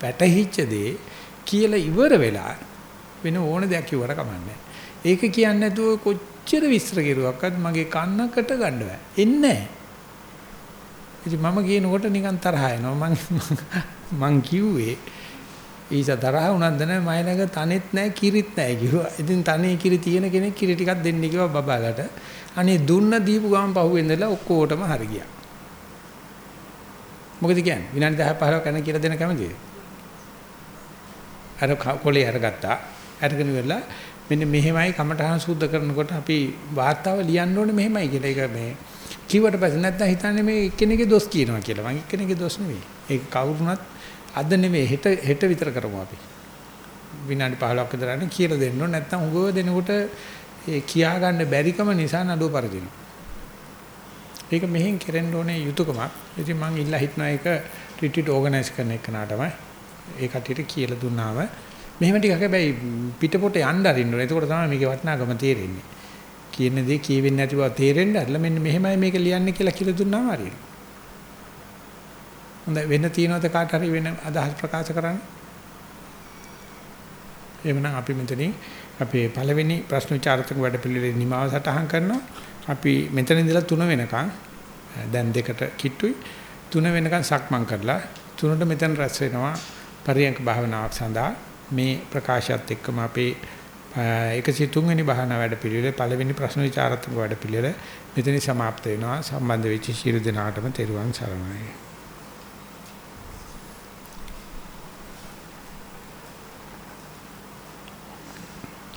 පැටහිච්ච දේ කියලා ඉවර වෙලා වෙන ඕන දෙයක් කිව්වට කමන්නේ ඒක කියන්නේ නැතුව කොච්චර විස්තර කෙරුවක්වත් මගේ කන්නකට ගන්න බෑ. එන්නේ ඉතින් මම කියනකොට නිකන් තරහ එනවා. මං මං කිව්වේ ඊස තරහ උනන්ද නැහැ මයිලඟ තනෙත් නැහැ කිරිත් නැහැ කිව්වා. ඉතින් තනේ කිරි තියෙන කෙනෙක් කිරි ටිකක් දෙන්න කිව්වා බබාලට. අනේ දුන්න දීපු ගමන් පහුවෙන්දලා ඔක්කොටම හරි ගියා. මොකද කියන්නේ? විනාඩි 10 15 කන කියලා දෙන කැමතිද? අර කොලේ අරගත්තා. අරගෙන ඉවරලා මෙන්න මෙහෙමයි කමඨහන් සූද්ධ කරනකොට අපි වාර්තාව ලියන්න ඕනේ මෙහෙමයි කියලා. ඒක මේ කිව්වට පස්සේ නැත්නම් හිතන්නේ මේ එක්කෙනෙක්ගේ දොස් කියනවා කියලා. මං එක්කෙනෙක්ගේ දොස් නෙවෙයි. ඒක කවුරුනත් අද නෙවෙයි හෙට හෙට විතර කරමු අපි. විනාඩි 15ක් විතර යන කියලා දෙන්න ඕනේ. නැත්නම් උගව දෙනකොට ඒ කියා ගන්න බැරිකම නිසා නඩුව පරදිනවා. ඒක මෙහෙන් කෙරෙන්න ඕනේ යුතුයකමක්. ඉතින් මං ඉල්ලා හිටනවා ඒක රිට්‍රීට් ඕගනයිස් කරන එක නාටම ඒ කටියට කියලා දුන්නාම මෙහෙම ටිකක් හැබැයි පිටපොට යන්න අරින්න ඕනේ. එතකොට තමයි මේකේ වටිනාකම තේරෙන්නේ. කියන දේ කියවෙන්නේ නැති බව තේරෙන්න ඇරලා මෙන්න මෙහෙමයි මේක ලියන්නේ කියලා කියලා දුන්නාම හරියට. හොඳයි වෙන තියනවද කාට හරි වෙන අදහස් ප්‍රකාශ කරන්න? එhmenan අපි මෙතනින් අපේ පළවෙනි ප්‍රශ්න විචාරතුංග වැඩපිළිවෙලේ නිමාව සටහන් කරනවා. අපි මෙතන ඉඳලා 3 වෙනකන් දැන් දෙකට කිට්ටුයි 3 වෙනකන් සක්මන් කරලා 3ට මෙතන රැස් වෙනවා පරියන්ක භාවනාවක් සඳහා මේ ප්‍රකාශයත් එක්කම අපේ 103 වෙනි භාවනා වැඩපිළිවෙලේ පළවෙනි ප්‍රශ්න විචාරතුංග වැඩපිළිවෙල මෙතනින් સમાપ્ત වෙනවා සම්බන්ධ වෙච්ච ශිරු දිනාටම තෙරුවන් සරණයි